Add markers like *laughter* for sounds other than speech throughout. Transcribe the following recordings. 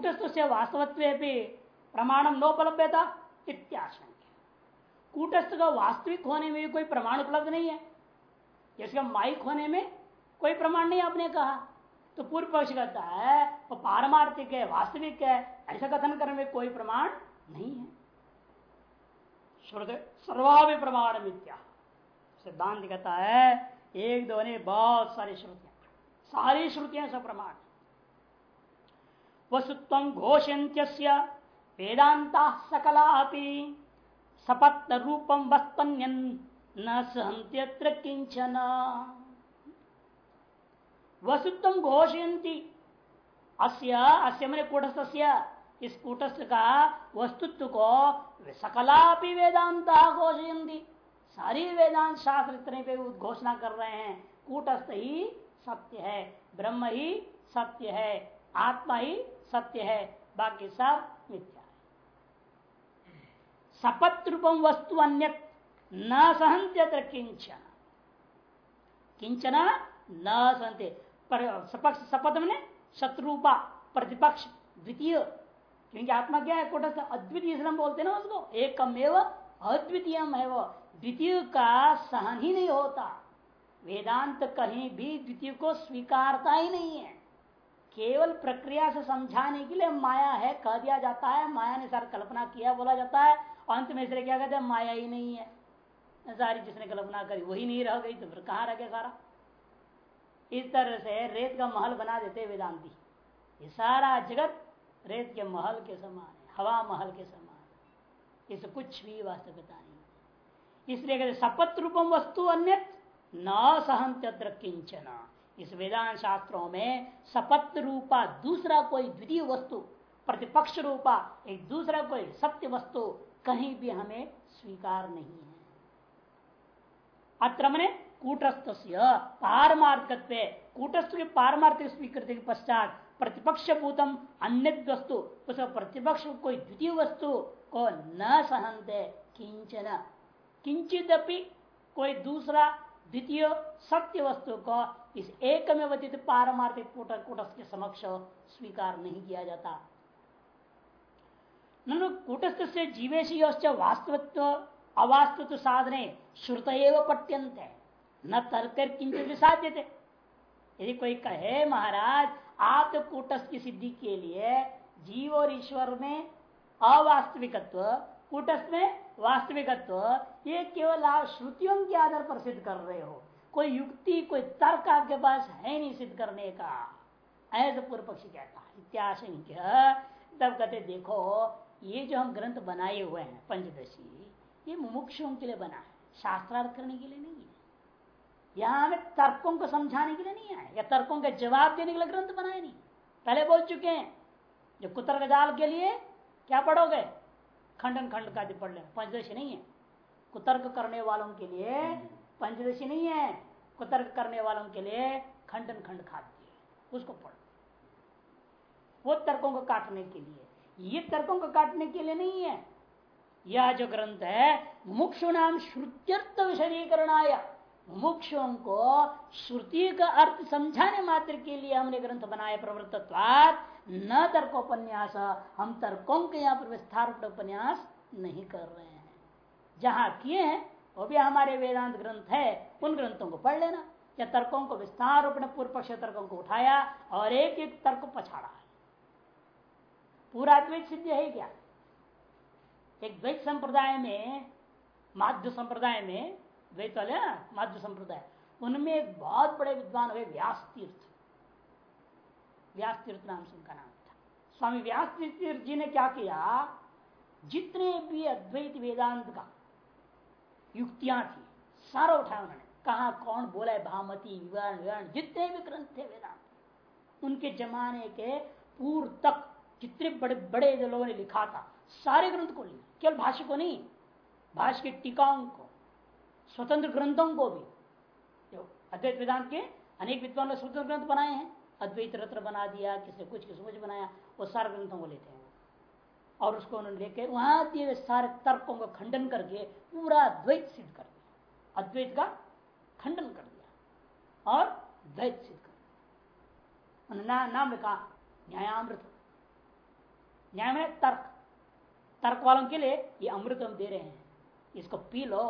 कूटस्थ से वास्तवत्व प्रमाणम नोपलभ्यता इत्याशंक कूटस्थ का वास्तविक होने में भी कोई प्रमाण उपलब्ध नहीं है। जैसे माइक होने में कोई प्रमाण नहीं आपने कहा। तो पूर्व पक्ष कहता है, वो तो पारमार्थिक है, वास्तविक है, ऐसा कथन करने में कोई प्रमाण नहीं है। सर्वाभि प्रमाण मिथ्या। सिद्धांत कहता है, एक दो बहुत सारी श्रुतियाँ। सारी श्रुतियाँ सब प्रमाण वसुत्व घोषंत्य वेदांता सकला सपत्न रूपम वस्तन्यन न सहंत्यत्र किंचन वसुत्व घोषयती अस्य अस्य मैंने कूटस्थ इस कूटस्थ का वस्तुत्व को सकला वेदांत घोषयती सारी वेदांत शास्त्र इतने पे घोषणा कर रहे हैं। कूटस्थ ही सत्य है, ब्रह्म ही सत्य है, आत्मा ही सत्य है, बाकी सब मिथ्या है। सपत रूपम वस्तु अन्य न सहंत्यत्र किंचन किंचन न सहते सपक्ष में शत्रुपा, प्रतिपक्ष, द्वितीय। क्योंकि आत्मा क्या है? कोटस्थ, अद्वितीय हम बोलते ना उसको। एकमेव अद्वितीय है वो द्वितीय का सहन ही नहीं होता। वेदांत कहीं भी द्वितीय को स्वीकारता ही नहीं है। केवल प्रक्रिया से समझाने के लिए माया है, कह दिया जाता है, माया ने सारा कल्पना किया बोला जाता है अंत में इसलिए क्या कहते हैं, माया ही नहीं है। सारी जिसने कल्पना करी, वही नहीं रह गई तो फिर कहाँ रह गया सारा? इस तरह से रेत का महल बना देते वेदांती। ये सारा जगत रेत के महल के समान है, हवा महल के समान इसे कुछ भी वास्तविकता नहीं इसलिए कहते सपत रूपम वस्तु अन्य न सहंत्यत्र किंचन। इस वेदांत शास्त्रों में सपत रूपा दूसरा कोई द्वितीय वस्तु, प्रतिपक्ष रूपा एक दूसरा कोई सत्य वस्तु कहीं भी हमें स्वीकार नहीं है। अत्र मैंने कूटस्थ कूटस्थ के पारमार्थिक स्वीकृति के पश्चात प्रतिपक्ष भूतम अन्य वस्तु उस प्रतिपक्ष कोई द्वितीय वस्तु को न सहनते किंचन किंचित कोई दूसरा द्वितीय सत्य वस्तु को इस एक में व्यतीत पारमार्थिक कूटस्थ के समक्ष स्वीकार नहीं किया जाता। कूटस्थ से जीवेश वास्तवत्व अवास्तव साधने श्रुत एवं पट्यंत है न तर्क किंचित साध्य थे यदि कोई कहे, महाराज, आप तो कूटस्थ की सिद्धि के लिए जीव और ईश्वर में अवास्तविकत्व, कूटस्थ में वास्तविकत्व, ये केवल आप श्रुतियों के आधार पर सिद्ध कर रहे हो। कोई युक्ति, कोई तर्क आपके पास है नहीं सिद्ध करने का। ऐसा पूर्व पक्षी कहता है, इत्याशंक्य। तब कहते, देखो, ये जो हम ग्रंथ बनाए हुए हैं, पंचदशी, ये मुमुक्षुओं के लिए बना है, शास्त्रार्थ करने के लिए नहीं है। यहाँ हमें तर्कों को समझाने के लिए नहीं आए या तर्कों के जवाब देने के लिए ग्रंथ बनाए नहीं। पहले बोल चुके हैं, जो कुतर्क जाल के लिए, क्या पढ़ोगे? खंडन खंड का पढ़ लेना पंचदशी नहीं है। कुतर्क करने वालों के लिए पंचदशी नहीं है कुतर्क करने वालों के लिए खंडन खंड खाद्य उसको पढ़ो। वो तर्कों को काटने के लिए। ये तर्कों को काटने के लिए नहीं है। यह जो ग्रंथ है मुक्षु नाम श्रुत्यर्थ विशदीकरण आया मुक्षों को श्रुति का अर्थ समझाने मात्र के लिए हमने ग्रंथ बनाया प्रवृत्तवाद न तर्कोपन्यास, हम तर्कों के यहाँ पर विस्तार उपन्यास नहीं कर रहे हैं। जहाँ किए हैं वो भी हमारे वेदांत ग्रंथ है, उन ग्रंथों को पढ़ लेना। या तर्कों को विस्तार रूप में पूर्व पक्ष तर्कों को उठाया और एक एक तर्क पछाड़ा। है पूरा द्वैत सिद्ध है क्या? एक द्वैत संप्रदाय में, माध्य संप्रदाय में, द्वैत वाले ना माध्य संप्रदाय, उनमें एक बहुत बड़े विद्वान हुए व्यास तीर्थ व्यास तीर्थ नाम से उनका नाम था। स्वामी व्यास तीर्थ जी ने क्या किया? जितने भी अद्वैत वेदांत का युक्तियाँ थी। सारा उठाया उन्होंने कहा कौन बोला है? भामती विवरण विवरण जितने भी ग्रंथ थे वेदांत। उनके जमाने के पूर्व तक जितने बड़े बड़े लोगों ने लिखा था, सारे ग्रंथ को लिया। केवल भाष्य को नहीं, भाष्य के टीकाओं को, स्वतंत्र ग्रंथों को भी। जो अद्वैत वेदांत के अनेक विद्वान ने स्वतंत्र ग्रंथ बनाए हैं। अद्वैत रत्न बना दिया, किसने कुछ किसने कुछ बनाया, वो सारे ग्रंथों को लेते हैं। और उसको उन्होंने लेके वहाँ दिए हुए सारे तर्कों का खंडन करके पूरा द्वैत सिद्ध कर दिया। अद्वैत का खंडन कर दिया और द्वैत सिद्ध कर दिया। नाम लिखा न्यायामृत। न्याय में तर्क। तर्क वालों के लिए ये अमृत हम दे रहे हैं। इसको पी लो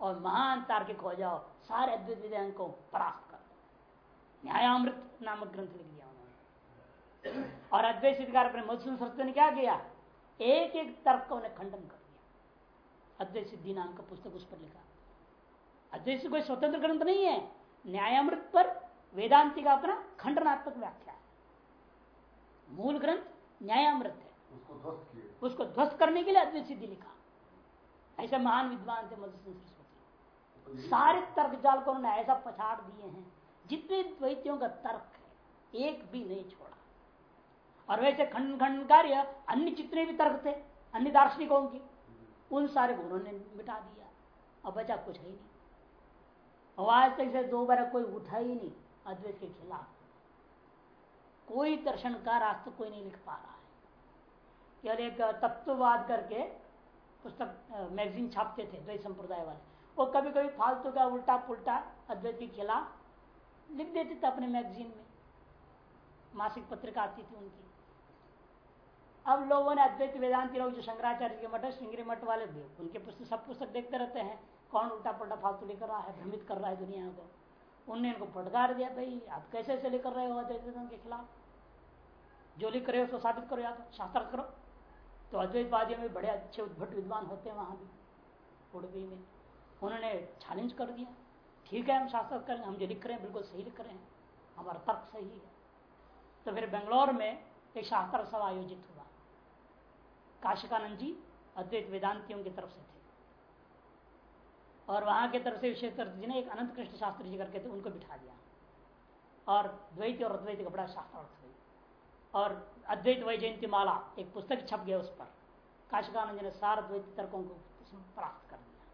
और महान तार्किक हो जाओ। सारे अद्वैत विधान को परास्त कर दो। न्यायामृत नामक ग्रंथ लिख दिया उन्होंने। और अद्वैत सिद्धिकार अपने मधुसूदन सरस्वती ने क्या किया? एक एक तर्क को उन्हें खंडन कर दिया। अद्वैत सिद्धि नाम का पुस्तक उस पर लिखा। अद्वैत कोई स्वतंत्र ग्रंथ नहीं है। न्यायामृत पर वेदांति का अपना खंडनात्मक व्याख्या है। मूल ग्रंथ न्यायामृत है। उसको ध्वस्त करने के लिए अद्वैत सिद्धि लिखा। ऐसे महान विद्वान थे मधुसूदन सरस्वती। सारे तर्क जाल को उन्होंने ऐसा पछाड़ दिए हैं जितने द्वैतियों का तर्क है एक भी नहीं छोड़ा। और वैसे खंड खंड कार्य अन्य जितने भी तर्क थे, अन्य दार्शनिकों के। उन सारे को उन्होंने मिटा दिया। अब बचा कुछ है नहीं। और आज तक से दो बार कोई उठा ही नहीं अद्वैत के खिलाफ। कोई दर्शन का रास्ता कोई नहीं लिख पा रहा है। केवल एक तत्ववाद करके पुस्तक मैगजीन छापते थे, द्वैत संप्रदाय वाले। वो कभी कभी फालतू का उल्टा पुल्टा अद्वैत के खिलाफ लिख देते थे अपने मैगजीन में। मासिक पत्रिका आती थी उनकी। अब लोगों ने अद्वैत वेदांति लोग जो शंकराचार्य के मठ है श्रृंगरी मठ वाले भी, उनके पुस्तक सब पुस्तक देखते रहते हैं, कौन उल्टा पुल्टा फालतू लिख रहा है, भ्रमित कर रहा है दुनिया को। उनने इनको फटकार दिया, भाई, आप कैसे ऐसे लिख रहे हो अद्वैत वेदांत के खिलाफ? जो लिख रहे हो, उसको साबित करो या तो शास्त्र करो। तो अद्वैतवादियों में बड़े अच्छे उद्भट विद्वान होते हैं वहाँ भी, उड़पी में। उन्होंने चैलेंज कर दिया। ठीक है, हम शास्त्र करेंगे, हम जो लिख रहे हैं, बिल्कुल सही लिख रहे हैं। हमारा तर्क सही है। तो फिर बेंगलोर में एक शास्त्र सभा आयोजित हुआ काशिकानंद जी अद्वैत वेदांतियों की तरफ़ से थे। और वहाँ की तरफ़ से विशेष जी ने एक अनंत कृष्ण शास्त्री जी करके थे, उनको बिठा दिया। और द्वैत और अद्वैत का बड़ा शास्त्र हुई और अद्वैत वैजयंती माला एक पुस्तक छप गया उस पर। काशिकानंद जी ने सार द्वैत तर्कों को प्राप्त कर दिया।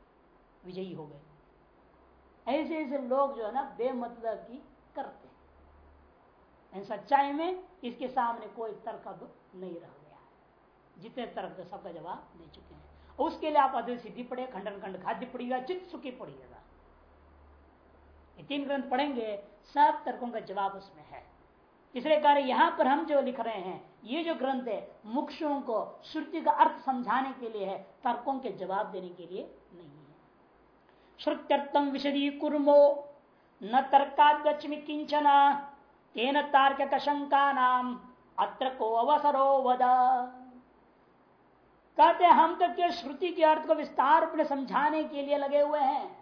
विजयी हो गए। ऐसे ऐसे लोग जो है ना, बेमतलब की करते हैं। सच्चाई में इसके सामने कोई तर्क अब नहीं रह। जितने तर्क थे, सबका जवाब दे चुके हैं। उसके लिए आप अद्वैत सिद्धि पढ़े खंडन खंड खाद्य पढ़िएगा, चित्त सुखी पढ़िएगा। ये तीन ग्रंथ पढ़ेंगे, सब तर्कों का जवाब उसमें है। इसलिए कार्य, यहाँ पर हम जो लिख रहे हैं, ये जो ग्रंथ है मुक्षुओं को श्रुति का अर्थ समझाने के लिए है, तर्कों के जवाब देने के लिए नहीं है। श्रुत्यर्थम विशदी कुर्मो, न तर्कादमी किंचन तेन तार्किक शंका नाम अत्र को अवसरो वद। कहते हम तो क्या श्रुति के अर्थ को विस्तार में समझाने के लिए लगे हुए हैं।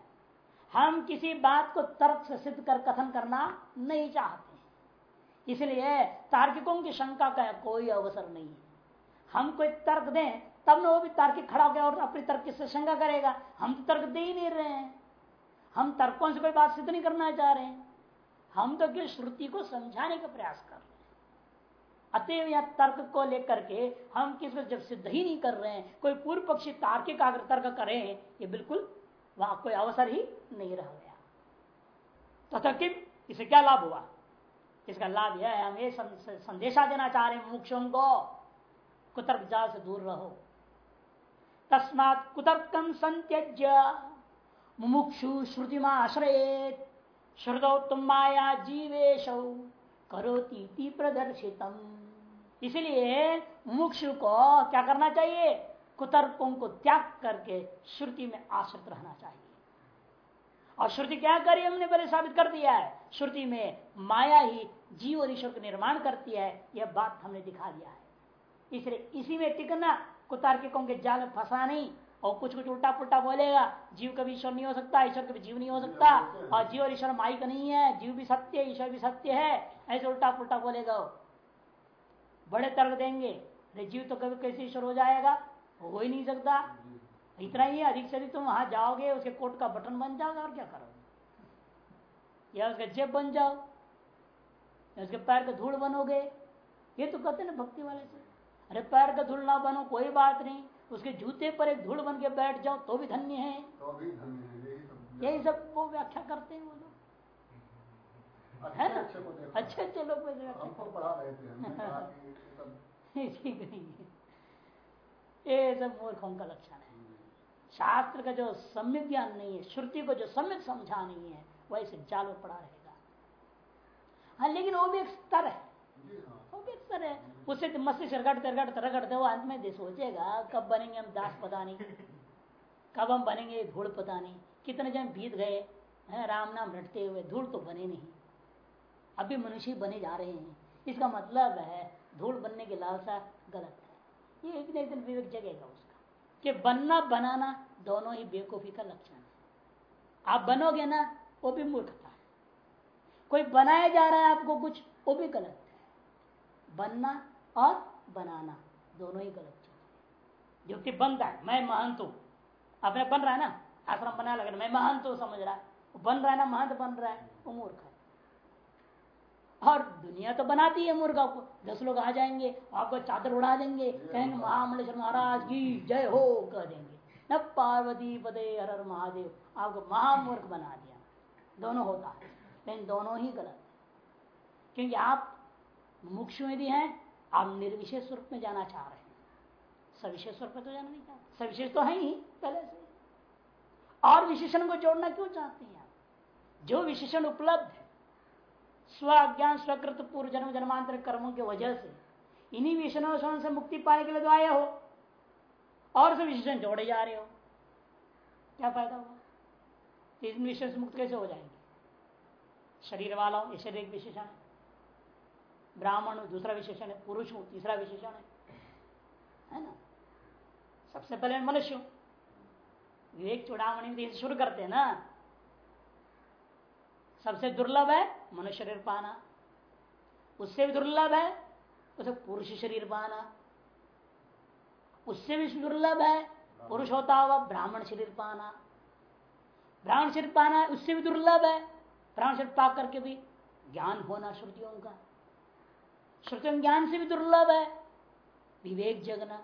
हम किसी बात को तर्क से सिद्ध कर कथन करना नहीं चाहते इसलिए तार्किकों की शंका का कोई अवसर नहीं है। हम कोई तर्क दें, तब न वो भी तार्किक खड़ा हो गया और अपनी तर्क से शंका करेगा? हम तो तर्क दे ही नहीं रहे हैं। हम तर्कों से कोई बात सिद्ध नहीं करना चाह रहे हैं। हम तो क्यों श्रुति को समझाने का प्रयास कर रहे हैं। अतएव यह तर्क को लेकर के हम किसको जब सिद्ध ही नहीं कर रहे हैं, कोई पूर्व पक्षी तार्किक आग्र तर्क करें ये बिल्कुल वहाँ कोई अवसर ही नहीं रह गया। तथा तो किम? इसे क्या लाभ हुआ? इसका लाभ यह है, हम ये संदेशा देना चाह रहे हैं मुक्षों को। कुतर्क जाल से दूर रहो। तस्मात कुतर्कम संत्यज्य। मुमुक्षु श्रुतिमा आश्रयेत श्रुतौ तुम माया जीवेश। करोती प्रदर्शितम। इसलिए मुक्ष को क्या करना चाहिए? कुतर्कों को त्याग करके श्रुति में आश्रित रहना चाहिए। और श्रुति क्या करी हमने पहले साबित कर दिया है? श्रुति में माया ही जीव और ईश्वर का निर्माण करती है, यह बात हमने दिखा दिया है। इसलिए इसी में टिकना कुतार्किकों के जाल फंसा नहीं, और कुछ कुछ उल्टा पुल्टा बोलेगा, जीव कभी ईश्वर नहीं हो सकता, ईश्वर कभी जीव नहीं हो सकता, और जीव और ईश्वर माई का नहीं है, जीव भी सत्य है, ईश्वर भी सत्य है, ऐसे उल्टा पुल्टा बोलेगा बड़े तर्क देंगे। अरे जीव तो कभी कैसे ईश्वर हो जाएगा? हो ही नहीं सकता। इतना ही अधिक से अधिक तुम वहाँ जाओगे उसके कोट का बटन बन जाओगे और क्या करोगे? या उसका जेब बन जाओ या उसके पैर का धूल बनोगे। ये तो कहते ना भक्ति वाले से। अरे पैर का धूल ना बनो कोई बात नहीं। उसके जूते पर एक धूल बन के बैठ जाओ तो भी धन्य है। तो भी धन्य है यही सब वो व्याख्या करते हैं वो लोग। है ना? अच्छे अच्छे लोग हैं। ठीक नहीं है। ये सब मूर्खों का लक्षण है। शास्त्र का जो सम्यक ज्ञान नहीं है श्रुति को जो सम्यक समझा नहीं है वह वैसे जाल में पड़ा रहेगा। हाँ लेकिन वो भी एक स्तर है। हाँ। वो भी एक स्तर है। उससे तो मस्तिष्क रगड़ते रगड़ते रगड़ते वो अंत में दे सोचेगा कब बनेंगे हम दास पता नहीं। कब हम बनेंगे धूल पता नहीं। कितने जन बीत गए हैं राम नाम रटते हुए धूल तो बने नहीं। अभी मनुष्य बने जा रहे हैं। इसका मतलब है, धूल बनने की लालसा गलत है। ये एक न एक दिन विवेक जगेगा उसका कि बनना, बनाना दोनों ही बेवकूफ़ी का लक्षण है। आप बनोगे ना, वो भी मूर्खता है। कोई बनाया जा रहा है आपको कुछ, वो भी गलत है। बनना और बनाना दोनों ही गलत चीज़ जो कि बनता है, मैं महंत हूँ। अपने बन रहा है ना? आश्रम बना लगा मैं महंत हूँ, समझ रहा है। बन रहा है ना, महंत बन रहा है, वो मूर्ख है। और दुनिया तो बनाती है मूर्ख को। दस लोग आ जाएँगे आपको चादर उड़ा देंगे कहेंगे महामंडलेश्वर महाराज की जय हो कह देंगे। न पार्वती पदे हर हर महादेव आपको महामूर्ख बना दिया। दोनों होता है लेकिन दोनों ही गलत है। क्योंकि आप मुक्षु यदि हैं आप निर्विशेष स्वरूप में जाना चाह रहे हैं। सविशेष स्वरूप में तो जाना नहीं चाहते। सविशेष तो है ही पहले से। और विशेषण को जोड़ना क्यों चाहते हैं आप? जो विशेषण उपलब्ध है स्व अज्ञान स्वकृत पूर्व जन्म जन्मांतर कर्मों की वजह से। इन्हीं विषयों से मुक्ति पाने के लिए तो आए हो। और से विशेषण जोड़े जा रहे हो। क्या फ़ायदा होगा इन विषय से मुक्त कैसे हो जाएँगे? शरीर वाला हो शरीर एक विशेषण है। ब्राह्मण, दूसरा विशेषण है। पुरुष हूँ, तीसरा विशेषण है। है ना? सबसे पहले मनुष्य विवेक चुड़ामणि शुरू करते हैं ना। सबसे दुर्लभ है मनुष्य शरीर पाना उससे भी दुर्लभ है, उसे पुरुष शरीर पाना उससे भी दुर्लभ है, पुरुष होता हुआ ब्राह्मण शरीर पाना ब्राह्मण शरीर पाना उससे भी दुर्लभ है ब्राह्मण शरीर पा करके भी ज्ञान होना श्रुतियों का। श्रुतियों ज्ञान से भी दुर्लभ है, विवेक जगना।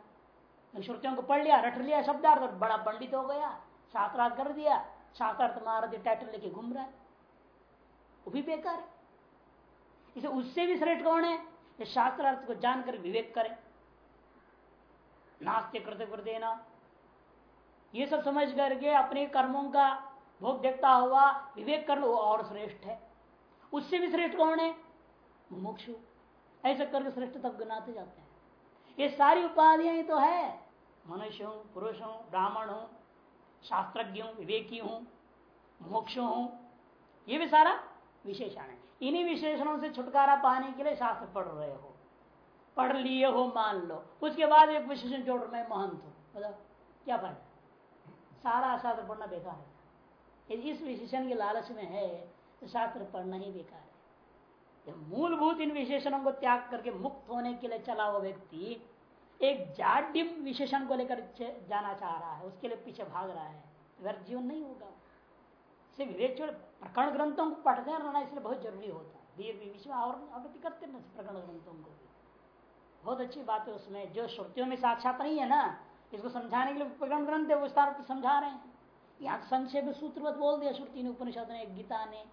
श्रुतियों को पढ़ लिया, रट लिया शब्दार्थ बड़ा पंडित हो गया शास्त्रार्थ कर दिया शास्त्रार्थ महारथ टाइटल लेके घूम रहा है। वो भी बेकार है। इसे उससे भी श्रेष्ठ कौन है? शास्त्रार्थ को जानकर विवेक करे। नास्ते कृत कर देना ये सब समझ करके अपने कर्मों का भोग देखता हुआ विवेक कर लो और श्रेष्ठ है। उससे भी श्रेष्ठ कौन है? मुमुक्षु। ऐसे करके श्रेष्ठ तब गिनाते जाते हैं। ये सारी उपाधियाँ तो है। मनुष्य हूँ, पुरुष हूँ, ब्राह्मण हूँ, शास्त्रज्ञ हूँ, विवेकी हूँ मोक्ष हूँ। ये भी सारा विशेषण है इन्हीं विशेषणों से छुटकारा पाने के लिए शास्त्र पढ़ रहे हो। पढ़ लिए हो, मान लो। उसके बाद एक विशेषण जोड़ मैं महंत हूँ। मतलब क्या फ़ायदा? सारा शास्त्र पढ़ना बेकार है। यदि इस विशेषण के लालच में है तो शास्त्र पढ़ना ही बेकार है। मूलभूत इन विशेषणों को त्याग करके मुक्त होने के लिए चला हुआ व्यक्ति एक जाड्यम विशेषण को लेकर जाना चाह रहा है। उसके लिए पीछे भाग रहा है। व्यर्थ जीवन नहीं होगा। से विवेक प्रकरण ग्रंथों को पढ़ते रहना इसलिए बहुत ज़रूरी होता है। विश्व और अवगति करते ना प्रकरण ग्रंथों को भी। बहुत अच्छी बात है उसमें, जो श्रुतियों में साक्षात नहीं है ना, इसको समझाने के लिए प्रकरण ग्रंथ है विस्तार समझा रहे हैं। यहाँ संक्षेप सूत्रवत बोल दिया श्रुति ने, उपनिषद ने, गीता ने।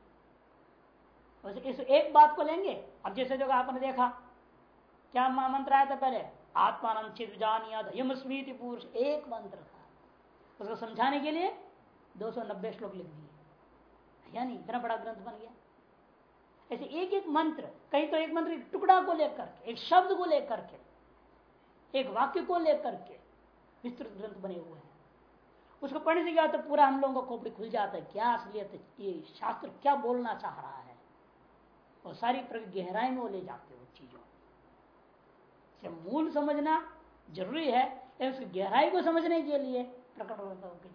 वैसे इस एक बात को लेंगे? अब जैसे जो आपने देखा, क्या मंत्र आया था पहले? आत्मान चित जानिया पुरुष, एक मंत्र था। उसको समझाने के लिए 290 श्लोक लिख दिए। यानी इतना बड़ा ग्रंथ बन गया। ऐसे एक एक मंत्र, कहीं तो एक मंत्र एक टुकड़ा को लेकर के, एक शब्द को लेकर के, एक वाक्य को लेकर के विस्तृत ग्रंथ बने हुए हैं। उसको पढ़ने से क्या तो पूरा हम लोगों का खोपड़ी खुल जाता है। क्या असलियत है? ये शास्त्र क्या बोलना चाह रहा है? और सारी गहराई में वो ले जाते हो चीज़ों से मूल समझना ज़रूरी है उसकी गहराई को समझने के लिए प्रकट की ज़रूरत।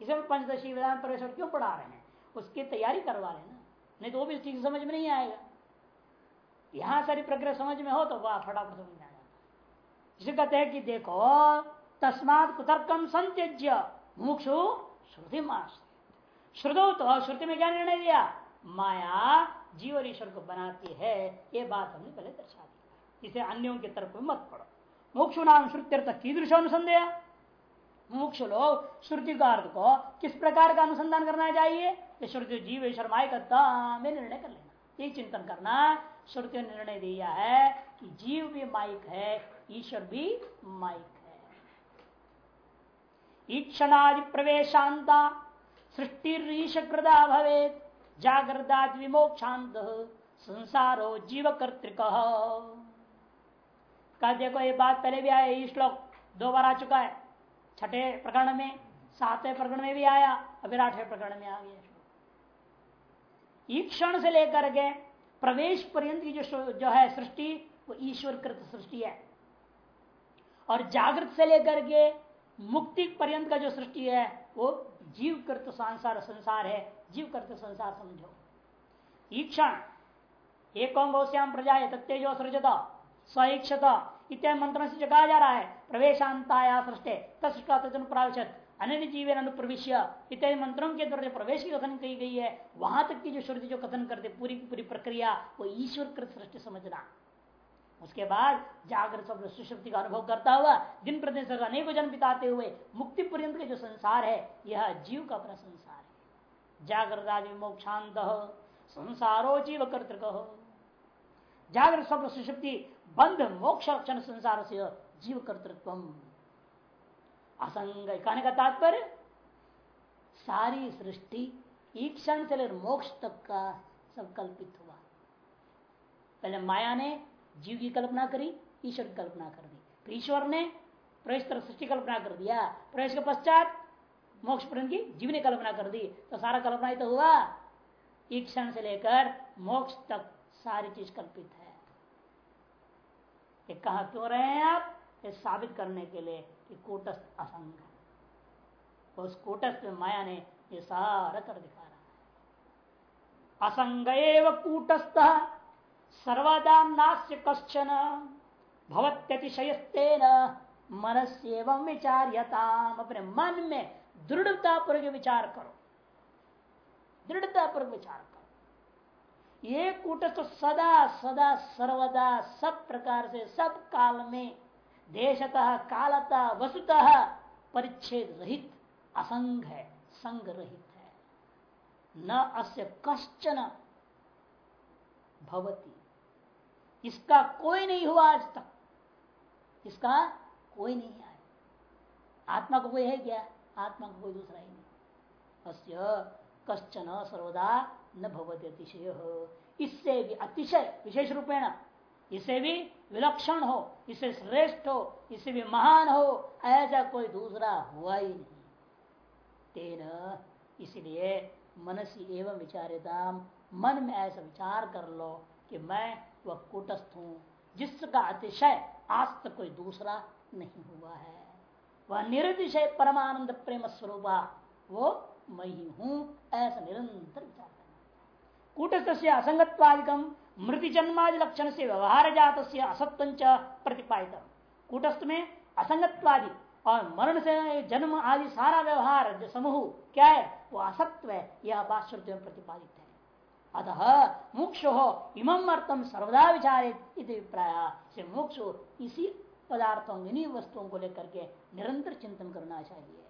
इसे पंचदशी वेदांत प्रवेश क्यों पढ़ा रहे हैं? उसकी तैयारी करवा रहे हैं ना। नहीं तो वो भी ठीक समझ में नहीं आएगा। यहाँ सारी प्रक्रिया समझ में हो तो वह, फटाफट समझ में आ जाता जिसे कहते हैं कि देखो, तस्मात कुतर्कम संत्यज्य मुक्षु श्रुति श्रुतो तो श्रुति में क्या निर्णय दिया माया जीव और ईश्वर को बनाती है, ये बात हमने पहले दर्शा दी इसे अन्यों के तरफ़ मत पड़ो। मोक्षु नाम श्रुत्यर्थ कीदृश अनुसंदेह मुक्ष लोग श्रुति का अर्थ को किस प्रकार का अनुसंधान करना चाहिए? श्रुति जीव ईश्वर माइकता में निर्णय कर लेना। ये चिंतन करना, श्रुति ने निर्णय दिया है कि जीव भी माइक है, ईश्वर भी माइक है। ईक्षणादि प्रवेशांता, सृष्टि ईशकृदा भवे जागृदाद विमोक्षांत संसारो जीव कर्तिक कहा, देखो, ये बात पहले भी आया, ये श्लोक दो बार आ चुका है। छठे प्रकरण में, सातवें प्रकरण में भी आया फिर आठवें प्रकरण में आ गया। ईक्षण से लेकर के प्रवेश पर्यंत की जो जो है सृष्टि वो ईश्वर कृत सृष्टि है और जागृत से लेकर के मुक्ति पर्यंत का जो सृष्टि है वो जीव कृत संसार संसार है जीव कृत संसार समझो ईक्षण एक गौश्याम प्रजा है तत्तेजो सृजता स्वीक्षता इत्यादि मंत्रों से कहा जा रहा है प्रवेशांताया सृष्टे तस्टा प्रावचत अन्य जीवन अनुप्रविश्य। इत्यादि मंत्रों के द्वारा प्रवेश की कथन कही गई है, वहाँ तक की जो श्रुति जो कथन करते, पूरी की पूरी प्रक्रिया, वो ईश्वर कृत सृष्टि समझना। उसके बाद जागृत सब सुश्रुति का अनुभव करता हुआ, दिन प्रतिदिन अनेकों जन्म बिताते हुए, मुक्ति पर्यंत के जो संसार है, यह जीव का अपना संसार है। जागृत आदि मोक्षांत, संसारो जीव कर्तृक। हो जागृत स्वप्न सुषुप्ति बंध, मोक्ष संसार से जीव कर्तृत्व असंग कहने का तात्पर्य? सारी सृष्टि एक क्षण से लेकर मोक्ष तक का सब कल्पित हुआ। पहले माया ने जीव की कल्पना करी, ईश्वर की कल्पना कर दी। फिर ईश्वर ने प्रवेश सृष्टि कल्पना कर दिया। प्रवेश के पश्चात मोक्ष की जीव ने कल्पना कर दी। तो सारा कल्पना ही तो हुआ। एक क्षण से लेकर मोक्ष तक सारी चीज़ कल्पित है। ये कहा क्यों रहे हैं आप? ये साबित करने के लिए कूटस्थ असंग। उस माया ने ये सारा कर दिखा रहा है। असंग कूटस्थ, सर्वदा नास्य कश्चन, भवत्यतिशयस्तेन मनस्यव विचार्यताम। अपने मन में दृढ़ता पूर्वक विचार करो। दृढ़ता पूर्वक विचार करो। ये कूटस्थ सदा सदा, सर्वदा, सब प्रकार से, सब काल में देशतः, कालतः, वसुतः परिच्छेद रहित, असंग है, संग रहित है। न अस्य कश्चन भवती। इसका कोई नहीं हुआ आज तक। इसका कोई नहीं है आत्मा को कोई है क्या? आत्मा को कोई दूसरा ही नहीं। अस्य कश्चन सर्वदा न भवती अतिशय। इससे भी अतिशय, विशेष रूपेण इससे भी विलक्षण हो इससे श्रेष्ठ हो इससे भी महान हो, ऐसा कोई दूसरा हुआ ही नहीं। तेना इसलिए मनसी एवं विचारिता मन में ऐसा विचार कर लो कि मैं वह कुटस्थ हूँ, जिसका अतिशय आज तक कोई दूसरा नहीं हुआ है। वह निर्दिशय परमानंद प्रेम स्वरूपा, वो मैं ही हूँ, ऐसा निरंतर विचार करना। कूटस्थ से असंगत्वादिकम मृति जन्मादि लक्षण से व्यवहार जात से असत्व प्रतिपादित कूटस्थ में असंगत्वादि और मरण से जन्म आदि सारा व्यवहार, जो समूह, क्या है? वो असत्व है, यह बात श्रुति में प्रतिपादित है। अतः मोक्ष हो इमम अर्थम सर्वदा विचारित अभिप्राय। से मोक्ष इसी पदार्थों, इन्हीं वस्तुओं को लेकर के निरंतर चिंतन करना चाहिए।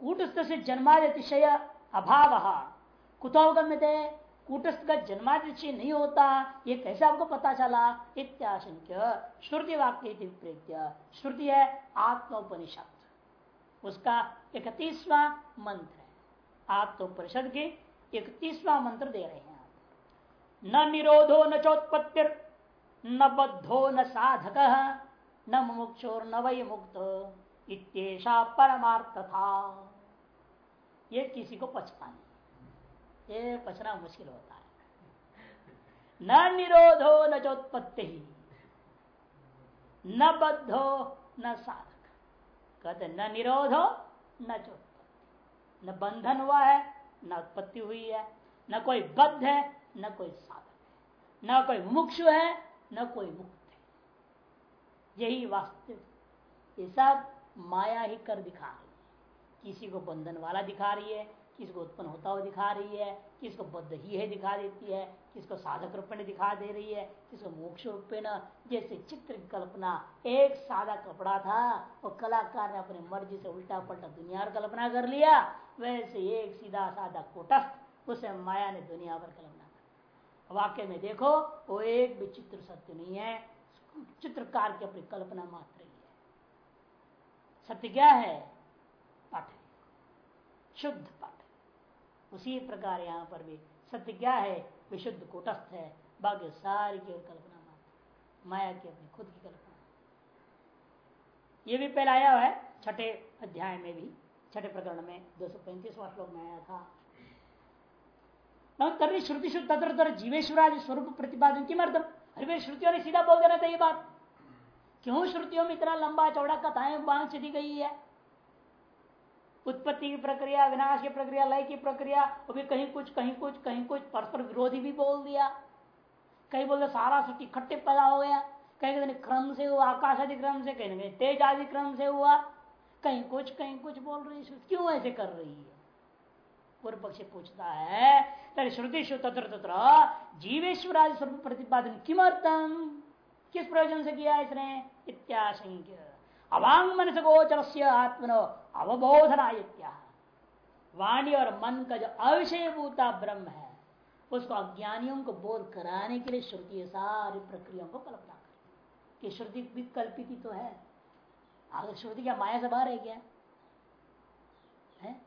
कूटस्थ से जन्मादिशय अभाव। कुतोगम्य कूटस्थ का जन्मादिशय नहीं होता। ये कैसे आपको पता चला? इत्याशंक्य। श्रुति वाक्य श्रुति है आत्मोपनिषद। उसका इकतीसवा मंत्र है। आत्मोपनिषद के इकतीसवा मंत्र दे रहे हैं न निरोधो न चोत्पत्ति न बद्धो न साधक, न मुक्षोर न वही मुक्त इत्येषा परमार्थ था ये किसी को पचता नहीं ये पचना मुश्किल होता है। न निरोधो न चोत्पत्ति न बद्धो न साधक। कहते न निरोधो न चोत्पत्ति। न बंधन हुआ है, न उत्पत्ति हुई है, न कोई बद्ध है, न कोई साधक है। न कोई मुक्ष है, न कोई मुक्त है। यही वास्तविक। ये सब माया ही कर दिखा रही है। किसी को बंधन वाला दिखा रही है किसी को उत्पन्न होता हुआ दिखा रही है, किसको बद्ध ही है दिखा देती है, किसको साधक रूप में दिखा दे रही है, किसको मोक्ष रूप जैसे चित्र की कल्पना, एक सादा कपड़ा था, वो कलाकार ने अपनी मर्ज़ी से उल्टा पलटा दुनिया कल्पना कर लिया, वैसे एक सीधा सादा कोटस्थ, उसे माया ने दुनिया पर कल्पना कर वाक्य में देखो, वो एक भी चित्र सत्य नहीं है, चित्रकार की अपनी कल्पना मात्र ही है। सत्य क्या है? पट शुद्ध पट उसी प्रकार यहाँ पर भी। सत्य क्या है? विशुद्ध कुटस्थ है। बाकी सारी केवल कल्पना मात्र माया की अपनी खुद की कल्पना ये भी पहले आया है, छठे अध्याय में भी। छठे प्रकरण में दो सौ पैंतीसवा श्लोक में आया था। तभी श्रुति शुद्ध तत्र जीवेश्वराज स्वरूप प्रतिपादन की मर्दम अरे श्रुतियों ने सीधा बोल देना था ये बात। क्यों श्रुतियों में इतना लंबा चौड़ा कथाएँ बाँध दी गई है? उत्पत्ति की प्रक्रिया, विनाश की प्रक्रिया, लय की प्रक्रिया, वो भी कहीं कुछ कहीं कुछ कहीं कुछ, परस्पर विरोधी भी बोल दिया। कहीं बोलते सारा सृष्टि इकट्ठे पैदा हो गया। कहीं कहीं क्रम से हुआ आकाश आदि क्रम से, कहीं कहीं तेज आदि क्रम से हुआ। कहीं कुछ कहीं कुछ बोल रही है क्यों ऐसे कर रही है? पूर्व पक्ष पूछता है श्रुति तत्र तत्र जीवेश्वर आदि स्वरूप प्रतिपादन किमर्थम किस प्रयोजन से किया इसने? इत्याशंक्य। अवांग मन से गोचर से आत्मनो अवबोधना वाणी और मन का जो अविषयभूता ब्रह्म है, उसको अज्ञानियों को बोध कराने के लिए श्रुति सारी प्रक्रियाओं को कल्पना कर कि श्रुति भी कल्पित तो है। आगे श्रुति क्या माया से बाहर है क्या? है?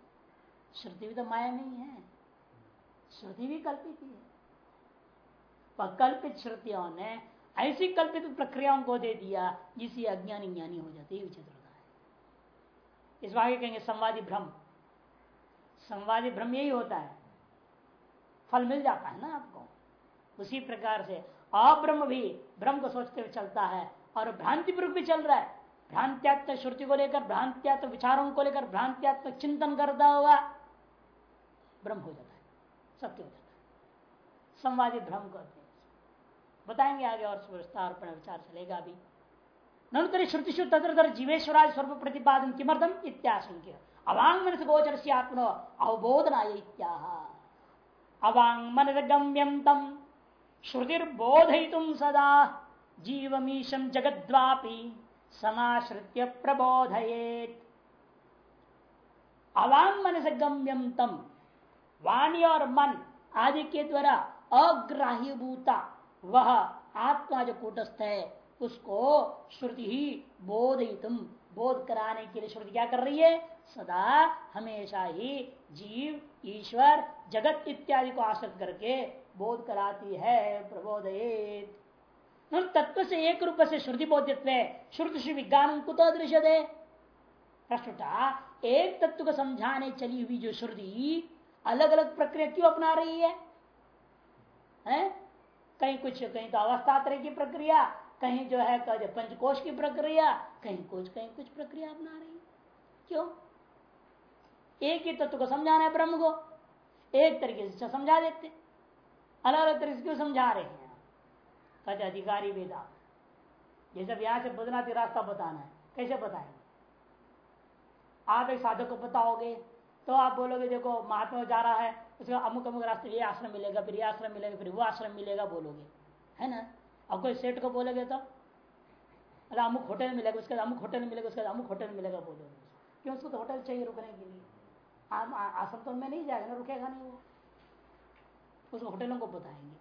श्रुति भी तो माया नहीं है श्रुति भी कल्पित ही है। कल्पित श्रुतियों ने ऐसी कल्पित प्रक्रियाओं को दे दिया जिससे अज्ञानी ज्ञानी हो जाती है विचित्र इस आगे कहेंगे संवादी भ्रम। संवादी भ्रम यही होता है। फल मिल जाता है ना आपको। उसी प्रकार से अब्रह्म भी ब्रह्म को सोचते हुए चलता है और भ्रांतिपूर्वक भी चल रहा है। भ्रांत्यात्मक श्रुति को लेकर भ्रांत्यात्मक विचारों को लेकर भ्रांत्यात्मक चिंतन करता हुआ ब्रह्म हो जाता है। सत्य हो जाता है। संवादी भ्रम कहते हैं बताएँगे आगे और विस्तार पर विचार चलेगा अभी। ननुतरी श्रुति तत्र जीवेश्वराज स्वरूप प्रतिपादन किमर्थम इत्याशंक्य अवांग मन से गोचर से आत्मनो अवबोधना अवांग मन गम्यम तम श्रुतिर्बोधयितुम सदा जीवमीशम जगद्वापी समाश्रित्य प्रबोधयेत। अवांग मन से गम्यम तम वाणी और मन आदि के द्वारा अग्राह्य भूता वह आत्मा जो कूटस्थ है उसको श्रुति ही बोधितुम बोध कराने के लिए श्रुति क्या कर रही है? सदा हमेशा ही जीव ईश्वर जगत इत्यादि को आश्रित करके बोध कराती है प्रबोधित तत्व से एक रूप से श्रुति बोधित्व श्रुति विज्ञान कुतो दृश्य दे प्रश्न एक तत्व को समझाने चली हुई जो श्रुति अलग अलग प्रक्रिया क्यों अपना रही है, है? कहीं कुछ कहीं तो अवस्थात्र की प्रक्रिया कहीं जो है पंचकोश की प्रक्रिया, कहीं कुछ कहीं कुछ प्रक्रिया अपना रही क्यों? एक ही तत्व को समझाना है ब्रह्म को। एक तरीके से समझा देते। अलग अलग तरीके से क्यों समझा रहे हैं? कहते अधिकारी वेदा जैसे यहाँ से बदनाथ रास्ता बताना है। कैसे बताएँगे? आप एक साधक को बताओगे तो आप बोलोगे, देखो, महात्मा जा रहा है, उसका अमुक अमुक रास्ते, ये आश्रम मिलेगा, फिर ये आश्रम मिलेगा, फिर वो आश्रम मिलेगा, बोलोगे। है ना? अब कोई सेठ को बोलोगे तो? अरे अमुक होटल मिलेगा, उसके बाद अमुक होटल मिलेगा, उसके बाद अमुक होटल मिलेगा बोलोगे क्यों उसको तो होटल चाहिए रुकने के लिए? आश्रम तो में नहीं जाएगा ना, रुकेगा नहीं वो। उसको होटलों को बताएँगे।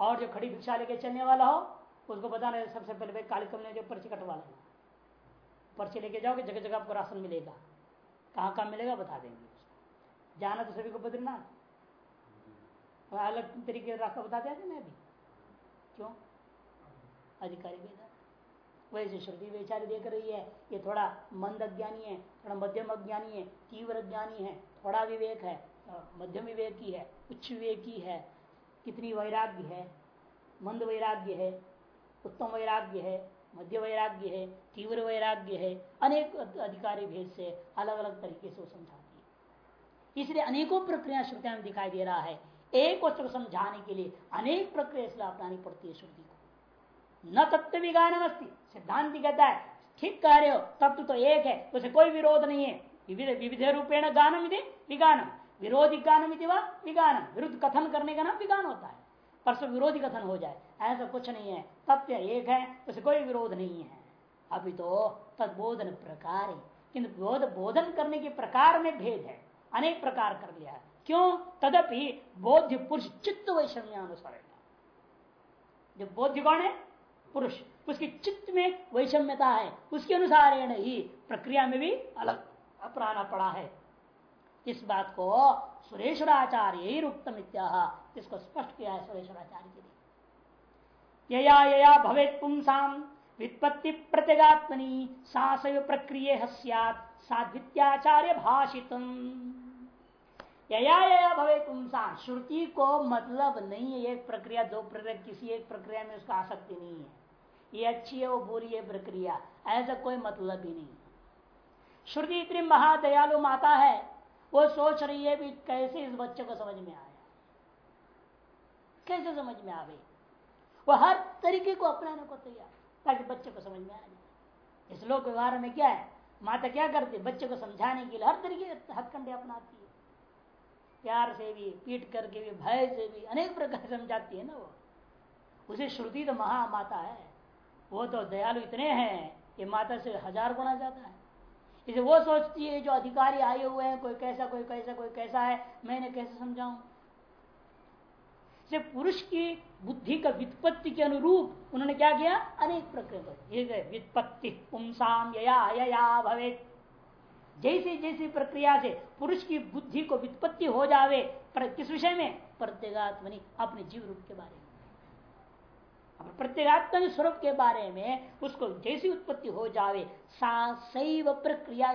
और जो खड़ी भिक्षा लेके चलने वाला हो, उसको बताना सबसे पहले भाई कालिकम ने जो पर्ची कटवा लेना पर्ची लेके जाओगे, जगह जगह आपको राशन मिलेगा। कहाँ कहाँ मिलेगा बता देंगे जाना तो सभी को बद्रीनाथ। अलग तरीके का रास्ता बता दिया मैं अभी? क्यों? अधिकारी वेदा वैसे श्रुति विचारी देख रही है। ये थोड़ा मंद अज्ञानी है, थोड़ा मध्यम अज्ञानी है, तीव्र ज्ञानी है, थोड़ा विवेक है मध्यम विवेकी है, उच्च विवेकी है, कितनी वैराग्य है, मंद वैराग्य है, उत्तम वैराग्य है, मध्य वैराग्य है, तीव्र वैराग्य है, अनेक अधिकारी भेद से अलग अलग तरीके से वो समझाती है। इसलिए अनेकों प्रक्रिया श्रुतियाँ दिखाई दे रहा है। एक वस्तु को समझाने के लिए अनेक प्रक्रिया अपनानी पड़ती है श्रुति को। न तत्व विज्ञान सिद्धांत कहता है ठीक कह रहे हो, तत्व तो एक है, उसे कोई विरोध नहीं है। विविध रूपेण गानम यदि विगानम। विरोधी गानम यदि विगानम। विरुद्ध कथन करने का नाम विगान होता है। परसों विरोधी कथन हो जाए, ऐसा कुछ नहीं है। तत्व एक है, उसे कोई विरोध नहीं है। अभी तो तदबोधन प्रकार है। किंतु बोधन करने के प्रकार में भेद है। अनेक प्रकार कर लिया है। क्यों? तदपि बोध्य पुरुष चित्त वैषम्यानुसार जो बोध्य कौन है? पुरुष। उसके चित्त में वैषम्यता है। उसके अनुसार ही प्रक्रिया में भी अलग अपनाना पड़ा है। इस बात को सुरेश्वराचार्य ही इत्याह इसको स्पष्ट किया है सुरेश्वराचार्य जी ने। यया भवेत पुंसाम वित्पत्ति प्रत्यगात्मनि सासव प्रक्रिय साध्वित्याचार्य भाषितम। यया यया भवे पुंसाम श्रुति को मतलब नहीं है, एक प्रक्रिया, दो प्रक्रिया, किसी एक प्रक्रिया में उसका आसक्ति नहीं है। ये अच्छी है, वो बुरी है प्रक्रिया। ऐसा कोई मतलब ही नहीं। श्रुति इतनी महादयालु माता है, वो सोच रही है भी कैसे इस बच्चे को समझ में आया। कैसे समझ में आ गई? वो हर तरीके को अपनाने को तैयार, ताकि बच्चे को समझ में आ जाए। इस लोक व्यवहार में क्या है? माता क्या करती है? बच्चे को समझाने के लिए हर तरीके हथकंडे अपनाती है। प्यार से भी पीट करके भी, भय से भी, अनेक प्रकार समझाती है ना वो। उसे श्रुति तो महामाता है। वो तो दयालु इतने हैं कि माता से हज़ार गुना जाता है। इसे वो सोचती है, जो अधिकारी आए हुए हैं, कोई कैसा कोई कैसा कोई कैसा है, मैंने कैसे समझाऊं? से पुरुष की बुद्धि का वित्पत्ति के अनुरूप उन्होंने क्या किया? अनेक प्रक्रिया वित्पत्ति पुंसाम यया यया भवे जैसी जैसी प्रक्रिया से पुरुष की बुद्धि को वित्पत्ति हो जावे, पर, किस विषय में? प्रत्येगात्मनि, अपने जीव रूप के बारे में। प्रत्येगात्म स्वरूप के बारे में उसको जैसी उत्पत्ति हो जावे, सा सैव प्रक्रिया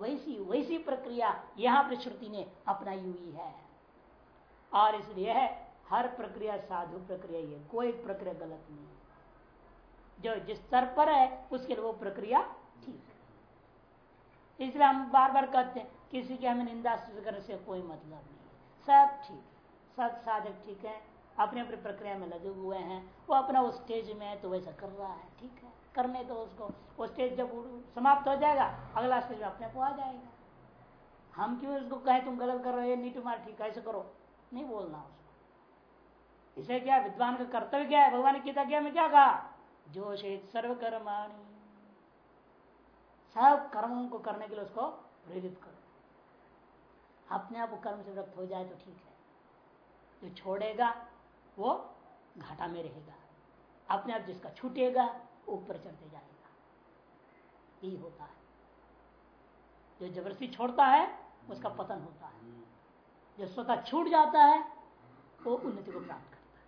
वैसी वैसी प्रक्रिया यहाँ पर श्रुति ने अपनाई हुई है। और इसलिए हर प्रक्रिया साधु प्रक्रिया ही है, कोई प्रक्रिया गलत नहीं जो जिस स्तर पर है, उसके लिए वो प्रक्रिया ठीक है। इसलिए हम बार बार कहते हैं, किसी की हमें निंदा करने से कोई मतलब नहीं सब ठीक सब साधक ठीक है अपने अपनी प्रक्रिया में लगे हुए हैं, वो अपना उस स्टेज में है तो वैसा कर रहा है, ठीक है। करने तो उसको। वो स्टेज जब समाप्त हो जाएगा, अगला स्टेज अपने को आ जाएगा। हम क्यों उसको कहें, तुम गलत कर रहे हो नहीं तुम्हारा ठीक ऐसे करो। नहीं बोलना उसको। इसे क्या, विद्वान का कर्तव्य क्या है? भगवान गीता में क्या कहा? जोशित सर्वकर्माणी सब कर्मों को करने के लिए उसको प्रेरित करो। अपने आप कर्म से व्यक्त हो जाए तो ठीक है। जो छोड़ेगा, वो घाटा में रहेगा। अपने आप जिसका छूटेगा ऊपर चढ़ते जाएगा। यही होता है। जो ज़बरदस्ती छोड़ता है, उसका पतन होता है। जो स्वतः छूट जाता है, वो उन्नति को प्राप्त करता है।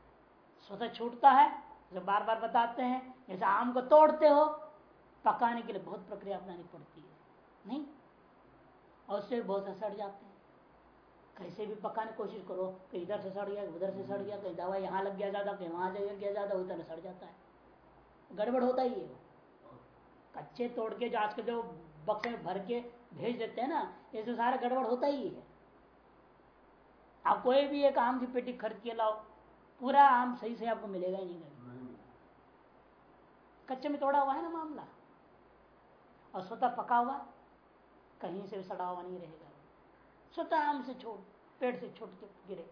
स्वतः छूटता है जो बार बार बताते हैं, जैसे आम को तोड़ते हो पकाने के लिए बहुत प्रक्रिया अपनानी पड़ती है। नहीं? और उससे बहुत सड़ जाते हैं। कैसे भी पकाने की कोशिश करो कि इधर से सड़ गया उधर से सड़ गया कहीं दवा यहाँ लग गया ज़्यादा कहीं वहाँ लग गया ज़्यादा उधर सड़ जाता है। गड़बड़ होता ही है कच्चे तोड़ के जो आज के जो बक्से में भर के भेज देते हैं ना ऐसे सारा गड़बड़ होता ही है। आप कोई भी एक आम की पेटी खरीद के लाओ पूरा आम सही से आपको मिलेगा ही नहीं कभी कच्चे में तोड़ा हुआ है ना मामला? और स्वतः पका हुआ, कहीं से भी सड़ा हुआ नहीं रहेगा। स्वतः आम से छोड़, पेड़ से छोट के गिरे।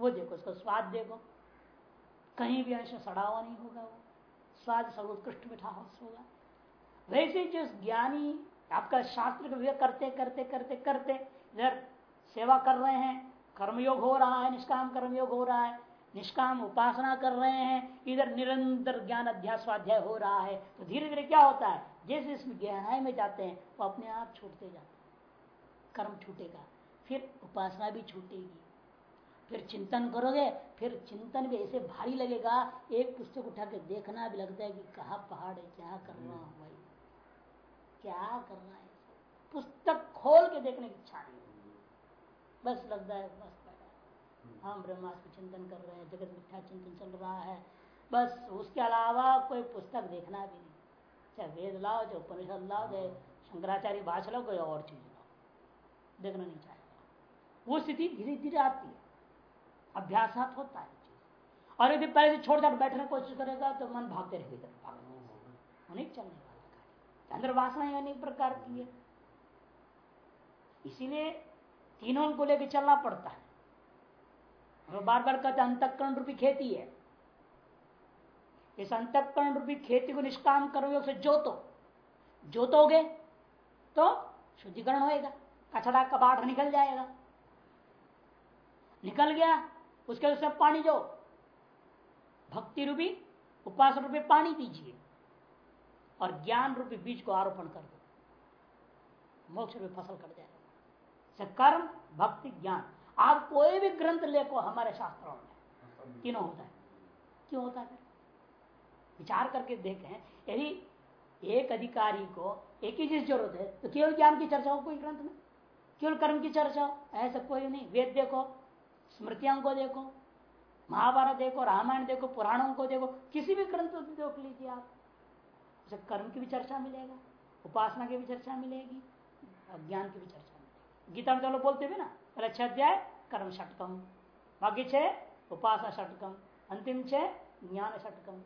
वो देखो, उसका स्वाद देखो। कहीं भी अंश सड़ा हुआ नहीं होगा वो। स्वाद सर्वोत्कृष्ट मिठा होगा। वैसे जो ज्ञानी आपका शास्त्र का करते करते करते करते, इधर सेवा कर रहे हैं, कर्मयोग हो रहा है, निष्काम कर्मयोग हो रहा है निष्काम उपासना कर रहे हैं, इधर निरंतर ज्ञान अध्यास स्वाध्याय हो रहा है तो धीरे धीरे क्या होता है? जैसे इसमें गहराई में जाते हैं, वो अपने आप छूटते जाते कर्म छूटेगा, फिर उपासना भी छूटेगी। फिर चिंतन करोगे, फिर चिंतन भी ऐसे भारी लगेगा, एक पुस्तक उठा के देखना भी लगता है कि कहा पहाड़ है, क्या कर रहा हूँ भाई? क्या कर रहा है? पुस्तक खोल के देखने की इच्छा नहीं बस लगता है, बस। हम ब्रह्मास्त्र चिंतन कर रहे हैं, जगत मिथ्या चिंतन चल रहा है। बस उसके अलावा कोई पुस्तक देखना भी नहीं। चाहे वेद लाओ, चाहे उपनिषद लाओ, चाहे शंकराचार्य भाषा लो कोई और चीज़ लाओ। देखना नहीं चाहेगा। वो स्थिति धीरे धीरे आती है। अभ्यास होता है और यदि पहले से छोड़ छाड़ बैठने की कोशिश करेगा तो मन भागते रहेगा नहीं चलने वाला अंदर वासना अनेक प्रकार की है। इसीलिए तीनों को लेकर चलना पड़ता है। और बार बार कहते अंतकरण रूपी खेती है। इस अंतकरण रूपी खेती को निष्काम करोगे उसे जोतो। जोतोगे तो शुद्धिकरण होएगा कचड़ा कबाड़ निकल जाएगा। निकल गया, उसके उसमें पानी जो भक्ति रूपी, उपास रूपी पानी दीजिए और ज्ञान रूपी बीज को आरोपण कर दो। मोक्ष रूपी फ़सल कट जाएगा। कर्म भक्ति, ज्ञान। आप कोई भी ग्रंथ लेको हमारे शास्त्रों में। तीनों होता है? क्यों होता है? विचार करके देखें, यदि एक अधिकारी को एक ही चीज़ ज़रूरत है तो केवल ज्ञान की चर्चा हो कोई ग्रंथ में? केवल कर्म की चर्चा हो? ऐसा कोई नहीं। वेद देखो, स्मृतियों को देखो, महाभारत देखो, रामायण देखो, पुराणों को देखो, किसी भी ग्रंथ को देख लीजिए आप। उसे कर्म की भी चर्चा मिलेगा, उपासना की भी चर्चा मिलेगी ज्ञान की भी चर्चा मिलेगी। गीता में चलो बोलते हुए ना छह अध्याय कर्म षटकम। बाकी छह उपासना षटकम। अंतिम छह ज्ञान षटकम।